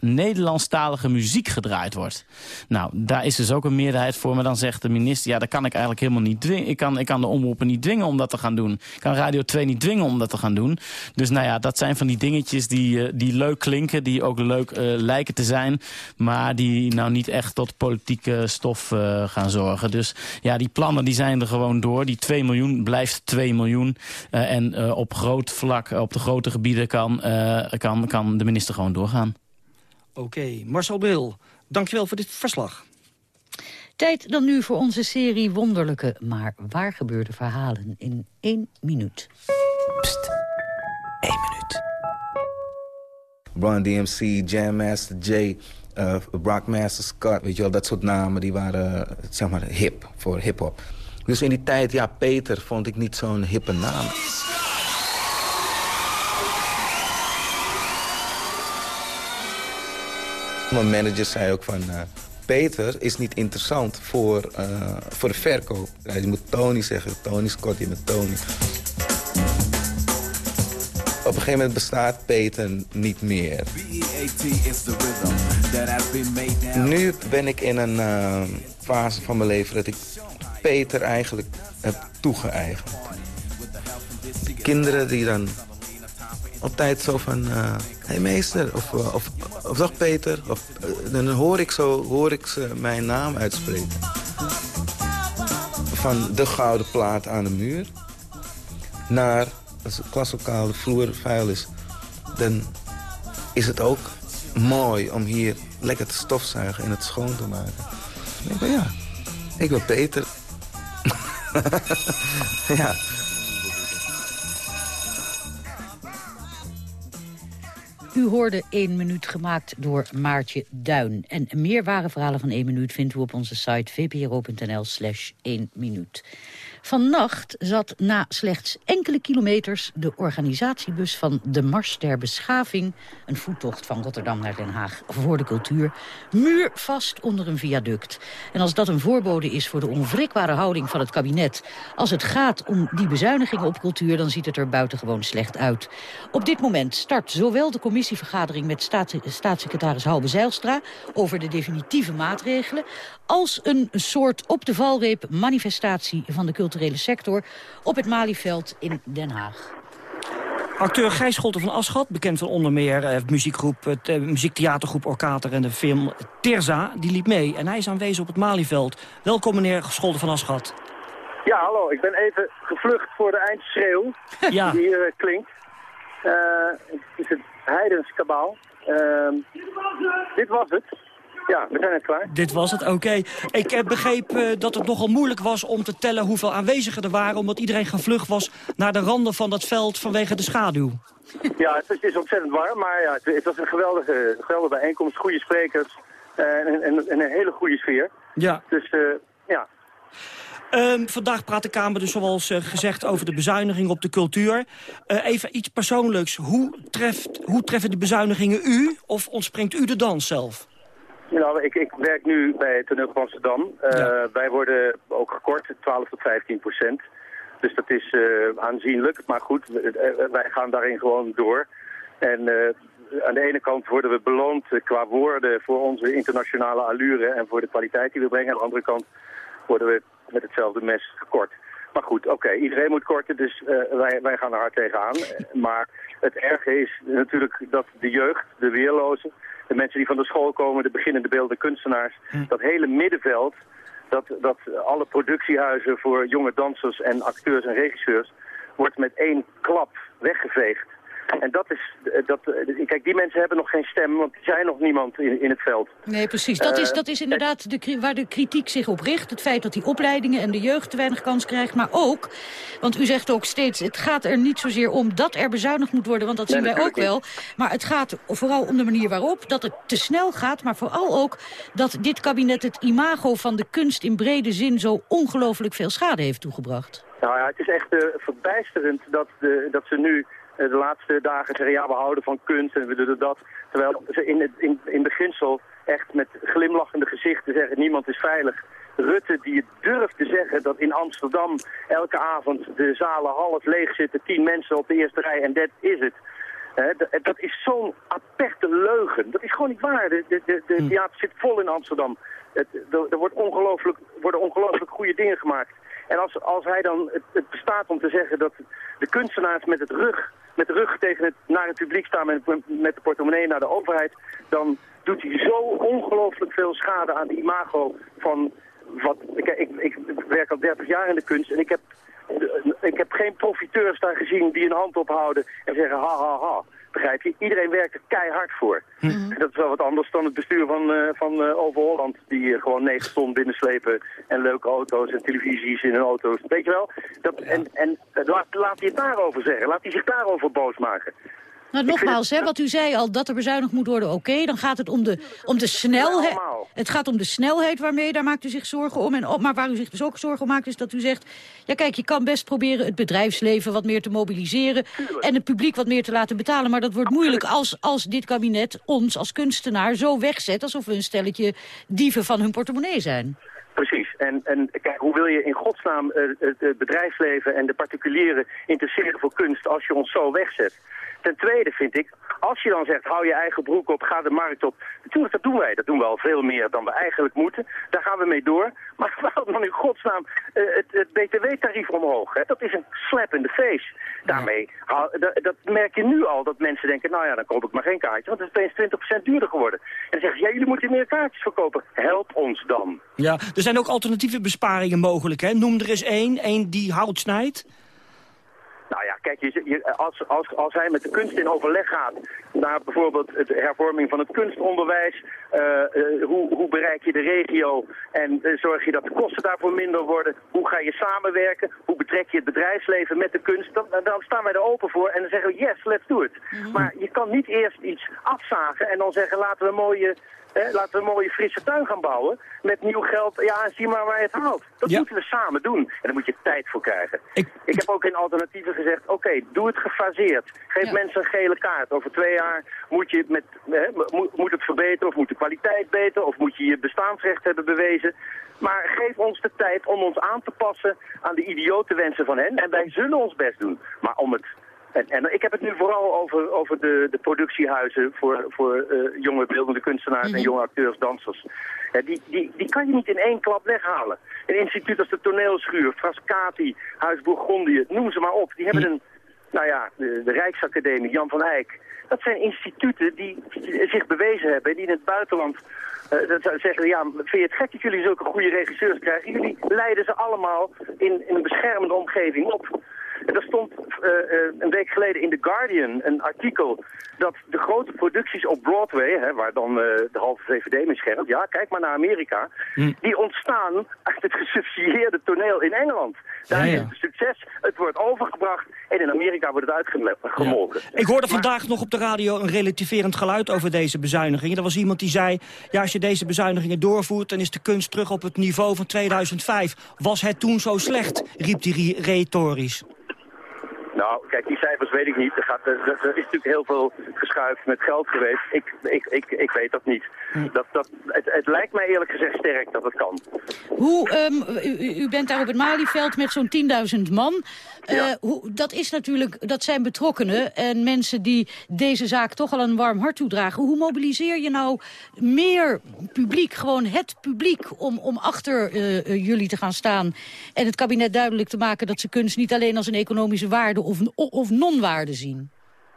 Nederlandstalige muziek gedraaid wordt. Nou, daar is dus ook een meerderheid voor. Maar dan zegt de minister, ja, dat kan ik eigenlijk helemaal niet dwingen. Ik kan, ik kan de omroepen niet dwingen om dat te gaan doen. Ik kan Radio 2 niet dwingen om dat te gaan doen. Dus nou ja, dat zijn van die dingetjes die, uh, die leuk klinken, die ook leuk uh, lijken te zijn, maar die nou niet echt tot politieke stof uh, gaan zorgen. Dus ja, die plannen die zijn er gewoon door. Die 2 miljoen blijft 2 miljoen. en op groot vlak, op de grote gebieden kan, kan, kan de minister gewoon doorgaan. Oké, okay. Marcel Bil, dankjewel voor dit verslag. Tijd dan nu voor onze serie wonderlijke, maar waar gebeurde verhalen in één minuut. Pst, één minuut. Run DMC, Jam Master J, uh, Rockmaster Scott, weet je wel, dat soort namen die waren zeg maar hip voor hip-hop. Dus in die tijd, ja, Peter vond ik niet zo'n hippe naam. Mijn manager zei ook van... Uh, Peter is niet interessant voor, voor de verkoop. Je moet Tony zeggen. Tony Scott, je met Tony. Op een gegeven moment bestaat Peter niet meer. Nu ben ik in een uh, fase van mijn leven dat ik Peter eigenlijk heb toegeëigend. Kinderen die dan altijd zo van... Hé uh, hey meester, of, uh, of, of dag Peter. Of, dan hoor ik, zo, hoor ik ze mijn naam uitspreken. Van de gouden plaat aan de muur... naar, als het klaslokaal de vloer vuil is... dan is het ook mooi om hier lekker te stofzuigen en het schoon te maken. Ik ben, ja, ik ben Peter. [LAUGHS] ja. U hoorde 1 minuut gemaakt door Maartje Duin. En meer ware verhalen van 1 minuut vindt u op onze site vpro.nl slash 1 minuut. Vannacht zat na slechts enkele kilometers de organisatiebus van de Mars ter Beschaving... een voettocht van Rotterdam naar Den Haag voor de cultuur... muurvast onder een viaduct. En als dat een voorbode is voor de onwrikbare houding van het kabinet... als het gaat om die bezuinigingen op cultuur... dan ziet het er buitengewoon slecht uit. Op dit moment start zowel de commissievergadering... met staatssecretaris Halbe Zijlstra over de definitieve maatregelen... als een soort op de valreep manifestatie van de culturele sector op het Malieveld in Den Haag. Acteur Gijs Scholten van Aschat, bekend van onder meer uh, muziekgroep, het uh, muziektheatergroep Orkater en de film Terza, die liep mee. En hij is aanwezig op het Malieveld. Welkom meneer Scholten van Aschat. Ja, hallo. Ik ben even gevlucht voor de eindschreeuw [LAUGHS] ja. die hier klinkt. het is het heidens kabaal. Ehm, dit was het. Ja, we zijn het klaar. Dit was het, oké. Ik heb begrepen dat het nogal moeilijk was om te tellen hoeveel aanwezigen er waren... omdat iedereen gevlucht was naar de randen van dat veld vanwege de schaduw. Ja, het is, het is ontzettend warm, maar ja, het, was een geweldige, geweldige bijeenkomst. Goede sprekers uh, en, en, en, een hele goede sfeer. Ja. Dus uh, ja, Um, vandaag praat de Kamer dus zoals uh, gezegd over de bezuiniging op de cultuur. Uh, even iets persoonlijks. Hoe, treft, hoe treffen de bezuinigingen u of ontspringt u de dans zelf? Nou, ik, ik werk nu bij toneel van Amsterdam. Ja. Wij worden ook gekort, 12 tot 15 procent. Dus dat is aanzienlijk. Maar goed, wij gaan daarin gewoon door. En aan de ene kant worden we beloond qua woorden voor onze internationale allure en voor de kwaliteit die we brengen. Aan de andere kant worden we met hetzelfde mes gekort. Maar goed, oké, iedereen moet korten, dus uh, wij, wij gaan er hard tegenaan. Maar het erge is natuurlijk dat de jeugd, de weerlozen, de mensen die van de school komen, de beginnende beelden kunstenaars, hm. dat hele middenveld, dat, dat alle productiehuizen voor jonge dansers en acteurs en regisseurs, wordt met één klap weggeveegd. En dat is, eh, dat, eh, kijk, die mensen hebben nog geen stem, want er zijn nog niemand in, in het veld. Nee, precies. Dat, is, dat is inderdaad de, waar de kritiek zich op richt. Het feit dat die opleidingen en de jeugd te weinig kans krijgt. Maar ook, want u zegt ook steeds, het gaat er niet zozeer om dat er bezuinigd moet worden. Want dat zien wij ook wel. Maar het gaat vooral om de manier waarop, dat het te snel gaat. Maar vooral ook dat dit kabinet het imago van de kunst in brede zin zo ongelooflijk veel schade heeft toegebracht. Nou ja, het is echt uh, verbijsterend dat, de, dat ze nu de laatste dagen zeggen, ja, we houden van kunst en we doen dat. Terwijl ze in, het, in, in beginsel echt met glimlachende gezichten zeggen, niemand is veilig. Rutte die het durft te zeggen dat in Amsterdam elke avond de zalen half leeg zitten, tien mensen op de eerste rij en dat is het. dat is zo'n aperte leugen. Dat is gewoon niet waar. De, de, de, de hm. theater zit vol in Amsterdam. Het, er wordt ongelooflijk, worden ongelooflijk goede dingen gemaakt. En als, als hij dan het, het, bestaat om te zeggen dat de kunstenaars met het rug met de rug tegen het, naar het publiek staan met, met de portemonnee naar de overheid, dan doet hij zo ongelooflijk veel schade aan die imago van wat... Ik, ik, ik werk al 30 jaar in de kunst en ik heb, ik heb geen profiteurs daar gezien die een hand ophouden en zeggen ha ha ha. Begrijp je? Iedereen werkt er keihard voor. Hm. Dat is wel wat anders dan het bestuur van, uh, van uh, Over Holland. Die uh, gewoon negen ton binnenslepen en leuke auto's en televisies in hun auto's. Weet je wel? Dat, En, en laat, laat hij het daarover zeggen. Laat hij zich daarover boos maken. Nou, nogmaals, hè, wat u zei al, dat er bezuinigd moet worden, oké. dan gaat het om de, om de snelheid. Het gaat om de snelheid waarmee, daar maakt u zich zorgen om. En op, maar waar u zich dus ook zorgen om maakt, is dat u zegt... ja kijk, je kan best proberen het bedrijfsleven wat meer te mobiliseren... en het publiek wat meer te laten betalen. Maar dat wordt moeilijk als, als dit kabinet ons als kunstenaar zo wegzet... alsof we een stelletje dieven van hun portemonnee zijn. Precies. En, en kijk, hoe wil je in godsnaam uh, het bedrijfsleven en de particulieren interesseren voor kunst als je ons zo wegzet? Ten tweede vind ik, als je dan zegt, hou je eigen broek op, ga de markt op. Natuurlijk, dat doen wij. Dat doen we al veel meer dan we eigenlijk moeten. Daar gaan we mee door. Maar [LAUGHS] waarom dan in godsnaam uh, het, het btw-tarief omhoog? Hè? Dat is een slap in de face. Daarmee, dat, dat, merk je nu al, dat mensen denken, nou ja, dan koop ik maar geen kaartje. Want het is opeens 20% duurder geworden. En dan zeggen ze, ja, jullie moeten meer kaartjes verkopen. Help ons dan. Ja, er zijn ook alternatieve besparingen mogelijk, hè? Noem er eens één, één die hout snijdt. Kijk, je, als, als, als hij met de kunst in overleg gaat naar bijvoorbeeld de hervorming van het kunstonderwijs, hoe, hoe bereik je de regio en uh, zorg je dat de kosten daarvoor minder worden, hoe ga je samenwerken, hoe betrek je het bedrijfsleven met de kunst, dan, dan staan wij er open voor en dan zeggen we yes, let's do it. Mhm. Maar je kan niet eerst iets afzagen en dan zeggen laten we mooie laten we een mooie frisse tuin gaan bouwen. Met nieuw geld. Ja, en zie maar waar je het haalt. Dat moeten we samen doen. En daar moet je tijd voor krijgen. Ik, ik heb ook in alternatieven gezegd, oké, doe het gefaseerd. Geef mensen een gele kaart. Over twee jaar moet, je met, moet, moet het verbeteren of moet de kwaliteit beter of moet je je bestaansrecht hebben bewezen. Maar geef ons de tijd om ons aan te passen aan de idiote wensen van hen. En wij zullen ons best doen. Maar om het en, en, ik heb het nu vooral over, over de, de productiehuizen voor, voor uh, jonge beeldende kunstenaars en mhm. jonge acteurs, dansers. Ja, die, die, die kan je niet in één klap weghalen. Een instituut als de Toneelschuur, Frascati, Huis Bourgondië, noem ze maar op. Die hebben een nou ja, de, de Rijksacademie, Jan van Eyck. Dat zijn instituten die zich bewezen hebben, die in het buitenland uh, dat zeggen, ja, vind je het gek dat jullie zulke goede regisseurs krijgen? Jullie leiden ze allemaal in, in een beschermende omgeving op. En er stond uh, uh, een week geleden in The Guardian een artikel dat de grote producties op Broadway, hè, waar dan uh, de halve VVD mee schermt, ja, kijk maar naar Amerika, Hm. die ontstaan uit het [LAUGHS] gesubsidieerde toneel in Engeland. Daar Ja, ja. is het succes, het wordt overgebracht en in Amerika wordt het uitgemolken. Ik hoorde vandaag nog op de radio een relativerend geluid over deze bezuinigingen. Er was iemand die zei, ja, als je deze bezuinigingen doorvoert... dan is de kunst terug op het niveau van 2005. Was het toen zo slecht, riep hij re- retorisch. Nou, kijk, die cijfers weet ik niet. Er, gaat, er, er is natuurlijk heel veel geschuift met geld geweest. Ik, ik, ik, ik weet dat niet. Dat, dat, het, het lijkt mij eerlijk gezegd sterk dat het kan. Hoe, ehm, u, u- u bent daar op het Malieveld met zo'n 10.000 man. Eh, hoe, dat, is natuurlijk, dat zijn betrokkenen en mensen die deze zaak toch al een warm hart toedragen. Hoe mobiliseer je nou meer publiek, gewoon het publiek, om, om achter eh, eh, jullie te gaan staan en het kabinet duidelijk te maken dat ze kunst niet alleen als een economische waarde of, of non-waarde zien?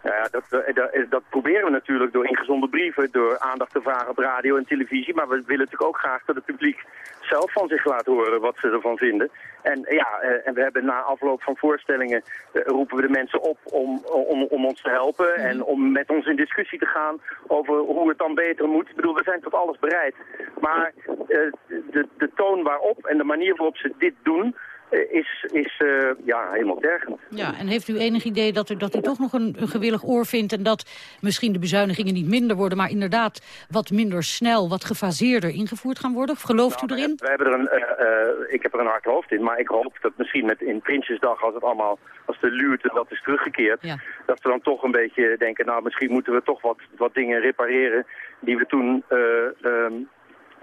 Ja, dat, eh, dat, dat proberen we natuurlijk door ingezonde brieven, door aandacht te vragen op radio en televisie. Maar we willen natuurlijk ook graag dat het publiek zelf van zich laat horen wat ze ervan vinden. En eh, ja, eh, en we hebben na afloop van voorstellingen eh, roepen we de mensen op om, om, om ons te helpen en om met ons in discussie te gaan over hoe het dan beter moet. Ik bedoel, we zijn tot alles bereid. Maar eh, de, de toon waarop en de manier waarop ze dit doen, eh, is, is eh, ja, helemaal tergend. Ja, en heeft u enig idee dat u, dat u toch nog een, een gewillig oor vindt... en dat misschien de bezuinigingen niet minder worden... maar inderdaad wat minder snel, wat gefaseerder ingevoerd gaan worden? Of gelooft u erin? We hebben er een, eh, eh, ik heb er een hard hoofd in, maar ik hoop dat misschien met in Prinsjesdag, als het allemaal, als de luwte dat is teruggekeerd, dat we dan toch een beetje denken, nou misschien moeten we toch wat, wat dingen repareren die we toen, eh, ehm,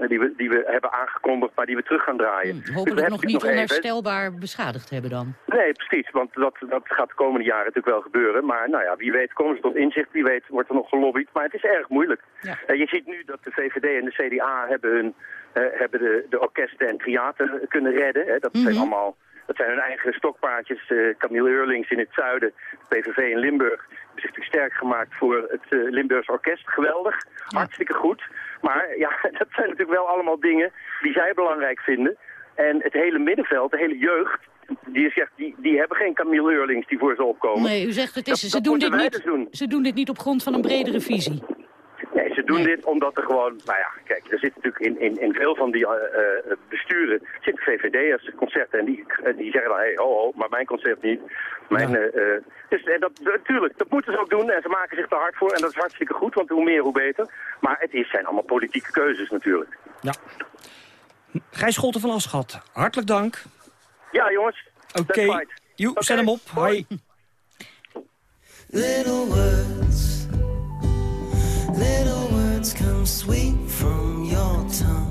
die, we, die we hebben aangekondigd, maar die we terug gaan draaien. Dus we Hopelijk nog niet onherstelbaar beschadigd hebben dan. Nee, precies, want dat, dat gaat de komende jaren natuurlijk wel gebeuren. Maar nou ja, wie weet komen ze tot inzicht, wie weet wordt er nog gelobbyd. Maar het is erg moeilijk. Eh, je ziet nu dat de VVD en de CDA hebben, hun, eh, hebben de, de orkesten en triaten kunnen redden. Hè. Dat zijn allemaal... Dat zijn hun eigen stokpaardjes. eh Camille Eurlings in het zuiden, PVV in Limburg. Hebben zich natuurlijk sterk gemaakt voor het eh, Limburgs Orkest. Geweldig, hartstikke goed. Maar [LAUGHS] ja, dat zijn natuurlijk wel allemaal dingen die zij belangrijk vinden. En het hele middenveld, de hele jeugd, die, zegt, die, die hebben geen Camille Eurlings die voor ze opkomen. Nee, u zegt het is, Dat- ze, dat doen dit niet, dus doen. ze doen dit niet op grond van een bredere visie. Nee, ze doen dit omdat er gewoon, nou ja, kijk, er zit natuurlijk in, in, in veel van die eh, besturen zitten VVD'ers, concerten en die, eh, die zeggen dan, hé, hey, ho, ho, maar mijn concert niet. Mijn, eh, eh, dus en dat, natuurlijk, dat moeten ze ook doen en ze maken zich er hard voor en dat is hartstikke goed, want hoe meer hoe beter. Maar het is, zijn allemaal politieke keuzes natuurlijk. Ja. Gijs Scholten van Aschat, hartelijk dank. Ja, jongens. Oké. Joe, zet hem op. Hoi. Little words, little words come sweet from your tongue,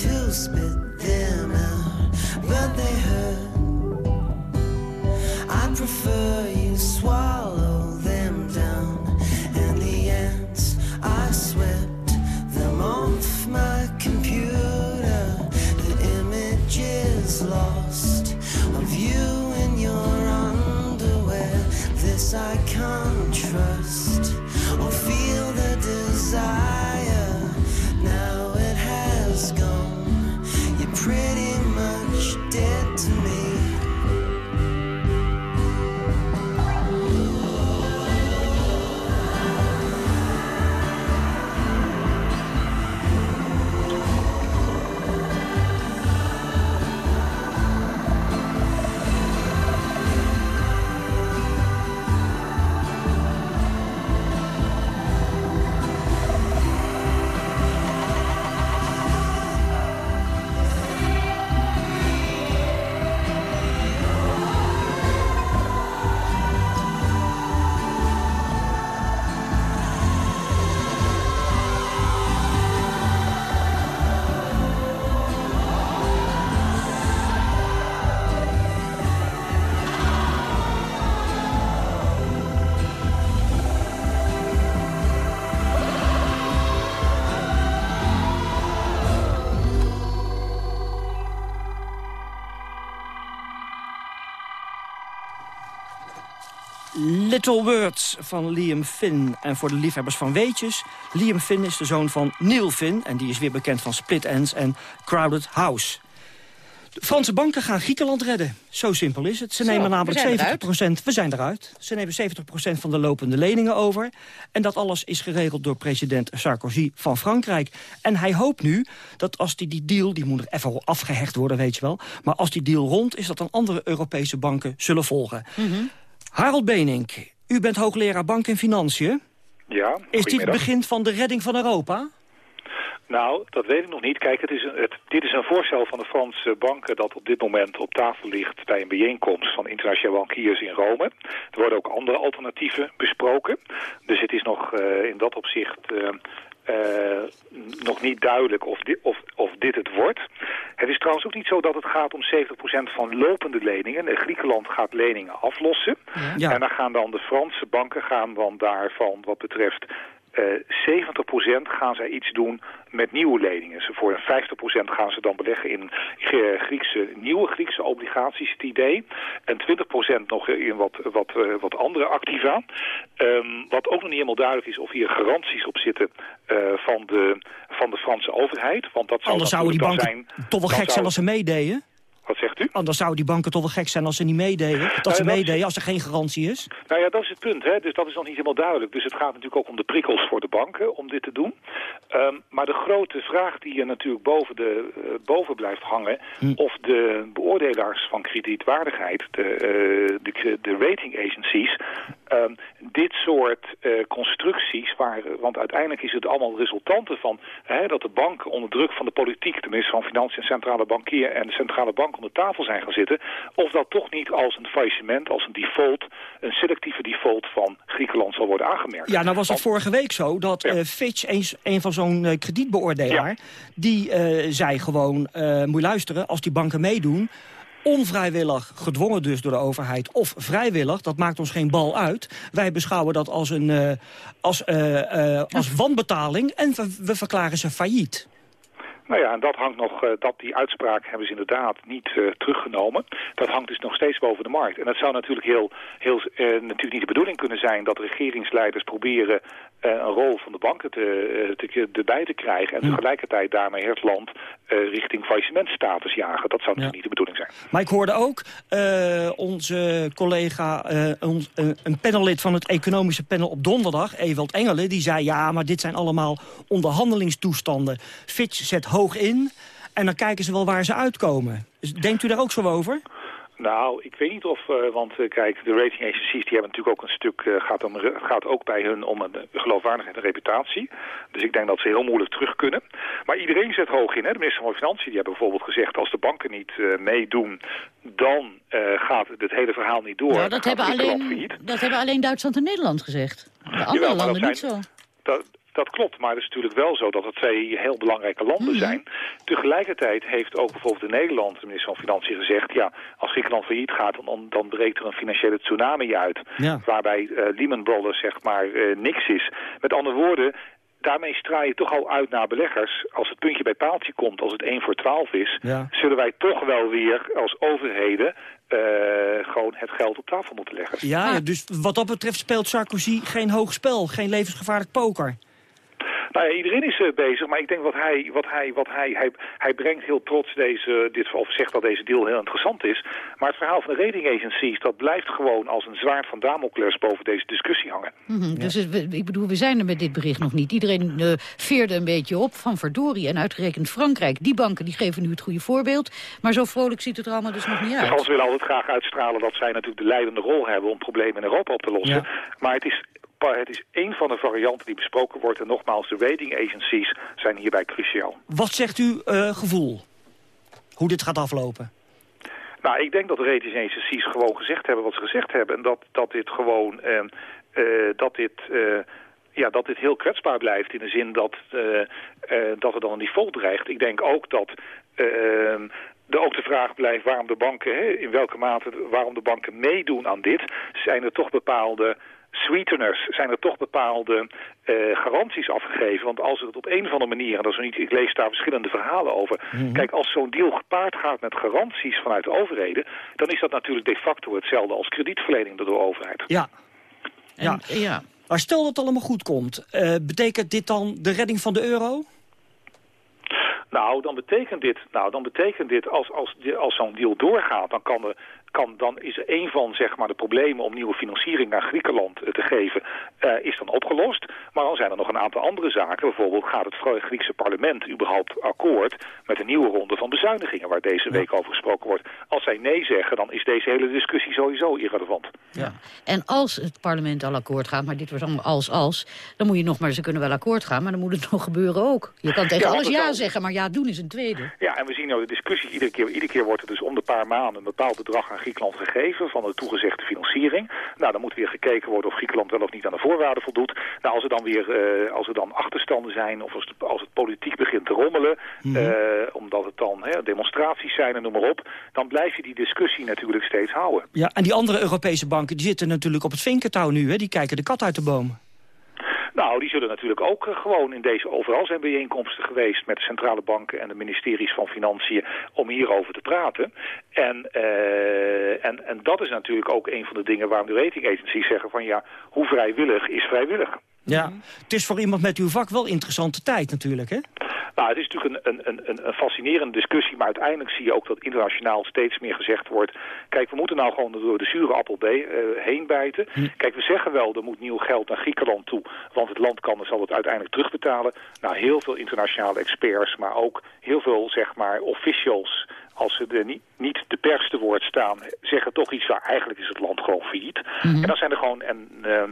to spit them out, but they hurt. I prefer you swallow them down, and the ants I swept them off my computer. The image is lost of you in your underwear. This I Little Words van Liam Finn. En voor de liefhebbers van weetjes, Liam Finn is de zoon van Neil Finn... en die is weer bekend van Split Ends en Crowded House. De Franse banken gaan Griekenland redden. Zo simpel is het. Ze Zo, nemen namelijk zijn 70 procent. We zijn eruit. Ze nemen 70 procent van de lopende leningen over. En dat alles is geregeld door president Sarkozy van Frankrijk. En hij hoopt nu dat als die, die deal, die moet er even afgehecht worden, weet je wel. Maar als die deal rond is, dat dan andere Europese banken zullen volgen. Harold Benink, u bent hoogleraar bank en financiën. Ja, Is dit het begin van de redding van Europa? Nou, dat weet ik nog niet. Kijk, het is een, het, dit is een voorstel van de Franse banken dat op dit moment op tafel ligt bij een bijeenkomst van internationale bankiers in Rome. Er worden ook andere alternatieven besproken. Dus het is nog eh, in dat opzicht eh, eh, nog niet duidelijk of, di of, of dit het wordt. Het is trouwens ook niet zo dat het gaat om 70% van lopende leningen. Eh, Griekenland gaat leningen aflossen. Ja. En dan gaan dan de Franse banken gaan dan daarvan wat betreft eh 70% gaan zij iets doen met nieuwe leningen. Ze voor 50% gaan ze dan beleggen in eh, Griekse, nieuwe Griekse obligaties, het idee. En 20% nog in wat, wat, eh, wat andere activa. Ehm, wat ook nog niet helemaal duidelijk is of hier garanties op zitten eh, van, de, van de Franse overheid. Want dat zou Anders zouden die banken zijn, toch wel gek zijn als ze meededen. Wat zegt u? Anders zouden die banken toch wel gek zijn als ze niet meededen. Dat Nou ze is- meededen als er geen garantie is. Nou ja, dat is het punt. Hè? Dus dat is nog niet helemaal duidelijk. Dus het gaat natuurlijk ook om de prikkels voor de banken om dit te doen. Ehm, maar de grote vraag die er natuurlijk boven, de, eh, boven blijft hangen... of de beoordelaars van kredietwaardigheid, de, eh, de, de rating agencies... ehm, dit soort eh, constructies, waar, want uiteindelijk is het allemaal resultanten van... Hè, dat de banken onder druk van de politiek, tenminste van Financiën en Centrale Bankier... en de Centrale Bank om de tafel zijn gaan zitten... of dat toch niet als een faillissement, als een default... een selectieve default van Griekenland zal worden aangemerkt. Ja, nou was het Want- vorige week zo dat eh, Fitch, een, een van zo'n eh, kredietbeoordelaar... die eh, zei gewoon, eh, moet je luisteren, als die banken meedoen... onvrijwillig, gedwongen dus door de overheid, of vrijwillig... dat maakt ons geen bal uit. Wij beschouwen dat als, een, eh, als, eh, eh, als wanbetaling en we, we verklaren ze failliet. Nou ja, en dat hangt nog, eh, dat die uitspraak hebben ze inderdaad niet eh, teruggenomen. Dat hangt dus nog steeds boven de markt. En het zou natuurlijk heel, heel eh, natuurlijk niet de bedoeling kunnen zijn dat regeringsleiders proberen een rol van de banken te, eh, te, erbij te krijgen. En tegelijkertijd daarmee het land eh, richting faillissementstatus jagen. Dat zou natuurlijk niet de bedoeling zijn. Maar ik hoorde ook eh, onze collega, eh, ons, eh, een panellid van het economische panel op donderdag, Ewald Engelen, die zei ja, maar dit zijn allemaal onderhandelingstoestanden. Fitch zet hoog in en dan kijken ze wel waar ze uitkomen. Dus denkt u daar ook zo over? Nou, ik weet niet of, eh, want eh, kijk, de rating agencies die hebben natuurlijk ook een stuk, eh, gaat, om, gaat ook bij hun om een geloofwaardigheid en reputatie. Dus ik denk dat ze heel moeilijk terug kunnen. Maar iedereen zet hoog in. Hè? De minister van Financiën die hebben bijvoorbeeld gezegd, als de banken niet meedoen, dan gaat het hele verhaal niet door. Nou, dat, hebben alleen, dat hebben alleen Duitsland en Nederland gezegd. De andere Jawel, landen niet zo. Dat, dat klopt, maar het is natuurlijk wel zo dat het twee heel belangrijke landen zijn. Tegelijkertijd heeft ook bijvoorbeeld in Nederland de minister van Financiën gezegd... ja, als Griekenland failliet gaat, dan, dan breekt er een financiële tsunami uit. Ja. Waarbij eh, Lehman Brothers zeg maar eh, niks is. Met andere woorden, daarmee straal je toch al uit naar beleggers. Als het puntje bij paaltje komt, als het 1 voor 12 is... Ja. zullen wij toch wel weer als overheden... eh, gewoon het geld op tafel moeten leggen. Ja, ja, dus wat dat betreft speelt Sarkozy geen hoog spel, geen levensgevaarlijk poker. Nou ja, iedereen is eh, bezig, maar ik denk wat hij, wat hij, wat hij, hij, hij brengt heel trots deze, dit, of zegt dat deze deal heel interessant is. Maar het verhaal van de rating agencies, dat blijft gewoon als een zwaard van Damocles boven deze discussie hangen. Mhm, Dus het- ik bedoel, we zijn er met dit bericht nog niet. Iedereen eh, veerde een beetje op van verdorie. En uitgerekend Frankrijk, die banken die geven nu het goede voorbeeld. Maar zo vrolijk ziet het er allemaal dus nog niet De uit. Fransen willen altijd graag uitstralen dat zij natuurlijk de leidende rol hebben om problemen in Europa op te lossen. Maar het is, het is één van de varianten die besproken wordt. En nogmaals, de rating agencies zijn hierbij cruciaal. Wat zegt u eh, gevoel? Hoe dit gaat aflopen? Nou, ik denk dat de rating agencies gewoon gezegd hebben wat ze gezegd hebben. En dat, dat dit gewoon... eh, eh, dat dit... eh, ja, dat dit heel kwetsbaar blijft in de zin dat, eh, eh, dat er dan een default dreigt. Ik denk ook dat er ook de vraag blijft waarom de banken, hè, in welke mate, waarom de banken meedoen aan dit. Zijn er toch bepaalde sweeteners, zijn er toch bepaalde eh, garanties afgegeven. Want als het op een of andere manier, en dat is niet, ik lees daar verschillende verhalen over. Kijk, als zo'n deal gepaard gaat met garanties vanuit de overheden, dan is dat natuurlijk de facto hetzelfde als kredietverlening door de overheid. Ja, En, ja. Maar stel dat het allemaal goed komt, eh, betekent dit dan de redding van de euro? Nou, dan betekent dit, nou, dan betekent dit als, als, als zo'n deal doorgaat, dan kan er kan, dan is er een van zeg maar, de problemen om nieuwe financiering naar Griekenland eh, te geven, eh, is dan opgelost. Maar dan zijn er nog een aantal andere zaken. Bijvoorbeeld gaat het Griekse parlement überhaupt akkoord met een nieuwe ronde van bezuinigingen waar deze week over gesproken wordt. Als zij nee zeggen, dan is deze hele discussie sowieso irrelevant. Ja. En als het parlement al akkoord gaat, maar dit was allemaal als als, dan moet je nog maar, ze kunnen wel akkoord gaan, maar dan moet het [LAUGHS] nog gebeuren ook. Je kan tegen alles ja zeggen, maar ja doen is een tweede. Ja, en we zien nou de discussie, iedere keer, iedere keer wordt er dus om de paar maanden een bepaald bedrag aan Griekenland gegeven van de toegezegde financiering. Nou, dan moet weer gekeken worden of Griekenland wel of niet aan de voorwaarden voldoet. Nou, als er dan weer uh, als er dan achterstanden zijn of als het, als het politiek begint te rommelen, mm omdat het dan hè, demonstraties zijn en noem maar op, dan blijf je die discussie natuurlijk steeds houden. Ja, en die andere Europese banken die zitten natuurlijk op het vinkertouw nu, hè? die kijken de kat uit de boom. Nou, die zullen natuurlijk ook uh, gewoon in deze... Overal zijn bijeenkomsten geweest met de centrale banken en de ministeries van Financiën... om hierover te praten. En, uh, en, en dat is natuurlijk ook een van de dingen waarom de rating agencies zeggen van... ja, hoe vrijwillig is vrijwillig? Ja, het is voor iemand met uw vak wel interessante tijd natuurlijk, hè? Nou, het is natuurlijk een, een, een, een fascinerende discussie, maar uiteindelijk zie je ook dat internationaal steeds meer gezegd wordt... kijk, we moeten nou gewoon door de zure appel uh, heen bijten. Hm. Kijk, we zeggen wel, er moet nieuw geld naar Griekenland toe, want het land kan en zal het uiteindelijk terugbetalen. Nou, heel veel internationale experts, maar ook heel veel, zeg maar, officials als ze er niet, niet de pers te woord staan, zeggen toch iets waar eigenlijk is het land gewoon failliet. Mhm. En dan zijn er gewoon, en uh,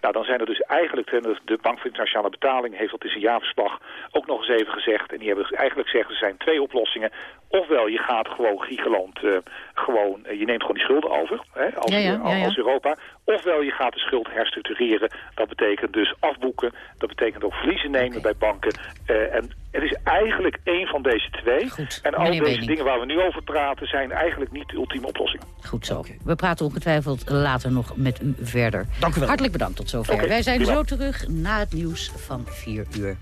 nou dan zijn er dus eigenlijk, de Bank voor Internationale Betaling heeft dat in zijn jaarverslag ook nog eens even gezegd. En die hebben eigenlijk gezegd, er zijn twee oplossingen. Ofwel, je gaat gewoon Griekenland, uh, gewoon, uh, je neemt gewoon die schulden over, hè, als, ja, ja, ja, als, Europa. Ofwel, je gaat de schuld herstructureren. Dat betekent dus afboeken. Dat betekent ook verliezen nemen bij banken. En het is eigenlijk één van deze twee. Goed, en al deze dingen waar we nu over praten zijn eigenlijk niet de ultieme oplossing. Goed zo. We praten ongetwijfeld later nog met u verder. Dank u wel. Hartelijk bedankt tot zover. Okay, Wij zijn prima. zo terug na het nieuws van 4 uur.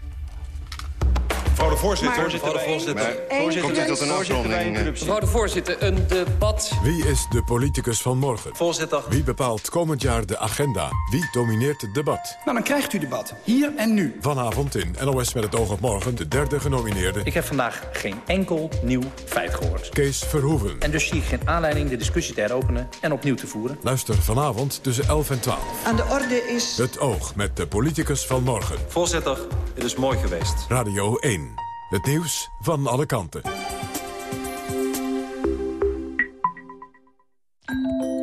Mevrouw de voorzitter. Mevrouw de voorzitter. Komt dit tot een afronding? Mevrouw de voorzitter, een debat. Wie is de politicus van morgen? Voorzitter. Wie bepaalt komend jaar de agenda? Wie domineert het debat? Nou, dan krijgt u debat. Hier en nu. Vanavond in NOS met het oog op morgen de derde genomineerde... Ik heb vandaag geen enkel nieuw feit gehoord. Kees Verhoeven. En dus zie ik geen aanleiding de discussie te heropenen en opnieuw te voeren. Luister vanavond tussen 11 en 12. Aan de orde is... Het oog met de politicus van morgen. Voorzitter, het is mooi geweest. Radio 1. Het nieuws van alle kanten.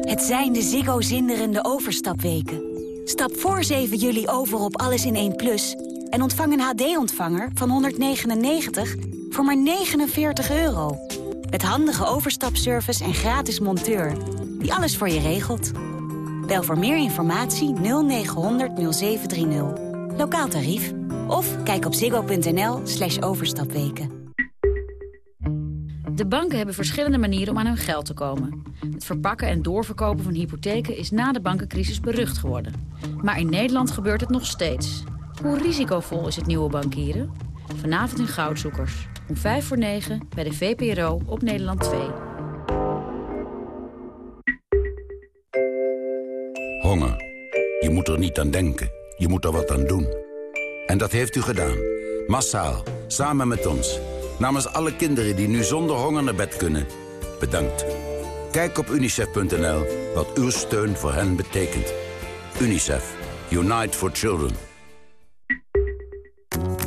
Het zijn de Ziggo zinderende overstapweken. Stap voor 7 juli over op Alles in 1 Plus... en ontvang een HD-ontvanger van 199 voor maar 49 euro. Met handige overstapservice en gratis monteur... die alles voor je regelt. Bel voor meer informatie 0900 0730. Lokaal tarief. Of kijk op ziggo.nl slash overstapweken. De banken hebben verschillende manieren om aan hun geld te komen. Het verpakken en doorverkopen van hypotheken is na de bankencrisis berucht geworden. Maar in Nederland gebeurt het nog steeds. Hoe risicovol is het nieuwe bankieren? Vanavond in Goudzoekers. Om 5 voor 9 bij de VPRO op Nederland 2. Honger. Je moet er niet aan denken. Je moet er wat aan doen. En dat heeft u gedaan. Massaal. Samen met ons. Namens alle kinderen die nu zonder honger naar bed kunnen. Bedankt. Kijk op unicef.nl wat uw steun voor hen betekent. UNICEF. Unite for Children.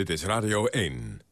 Dit is Radio 1.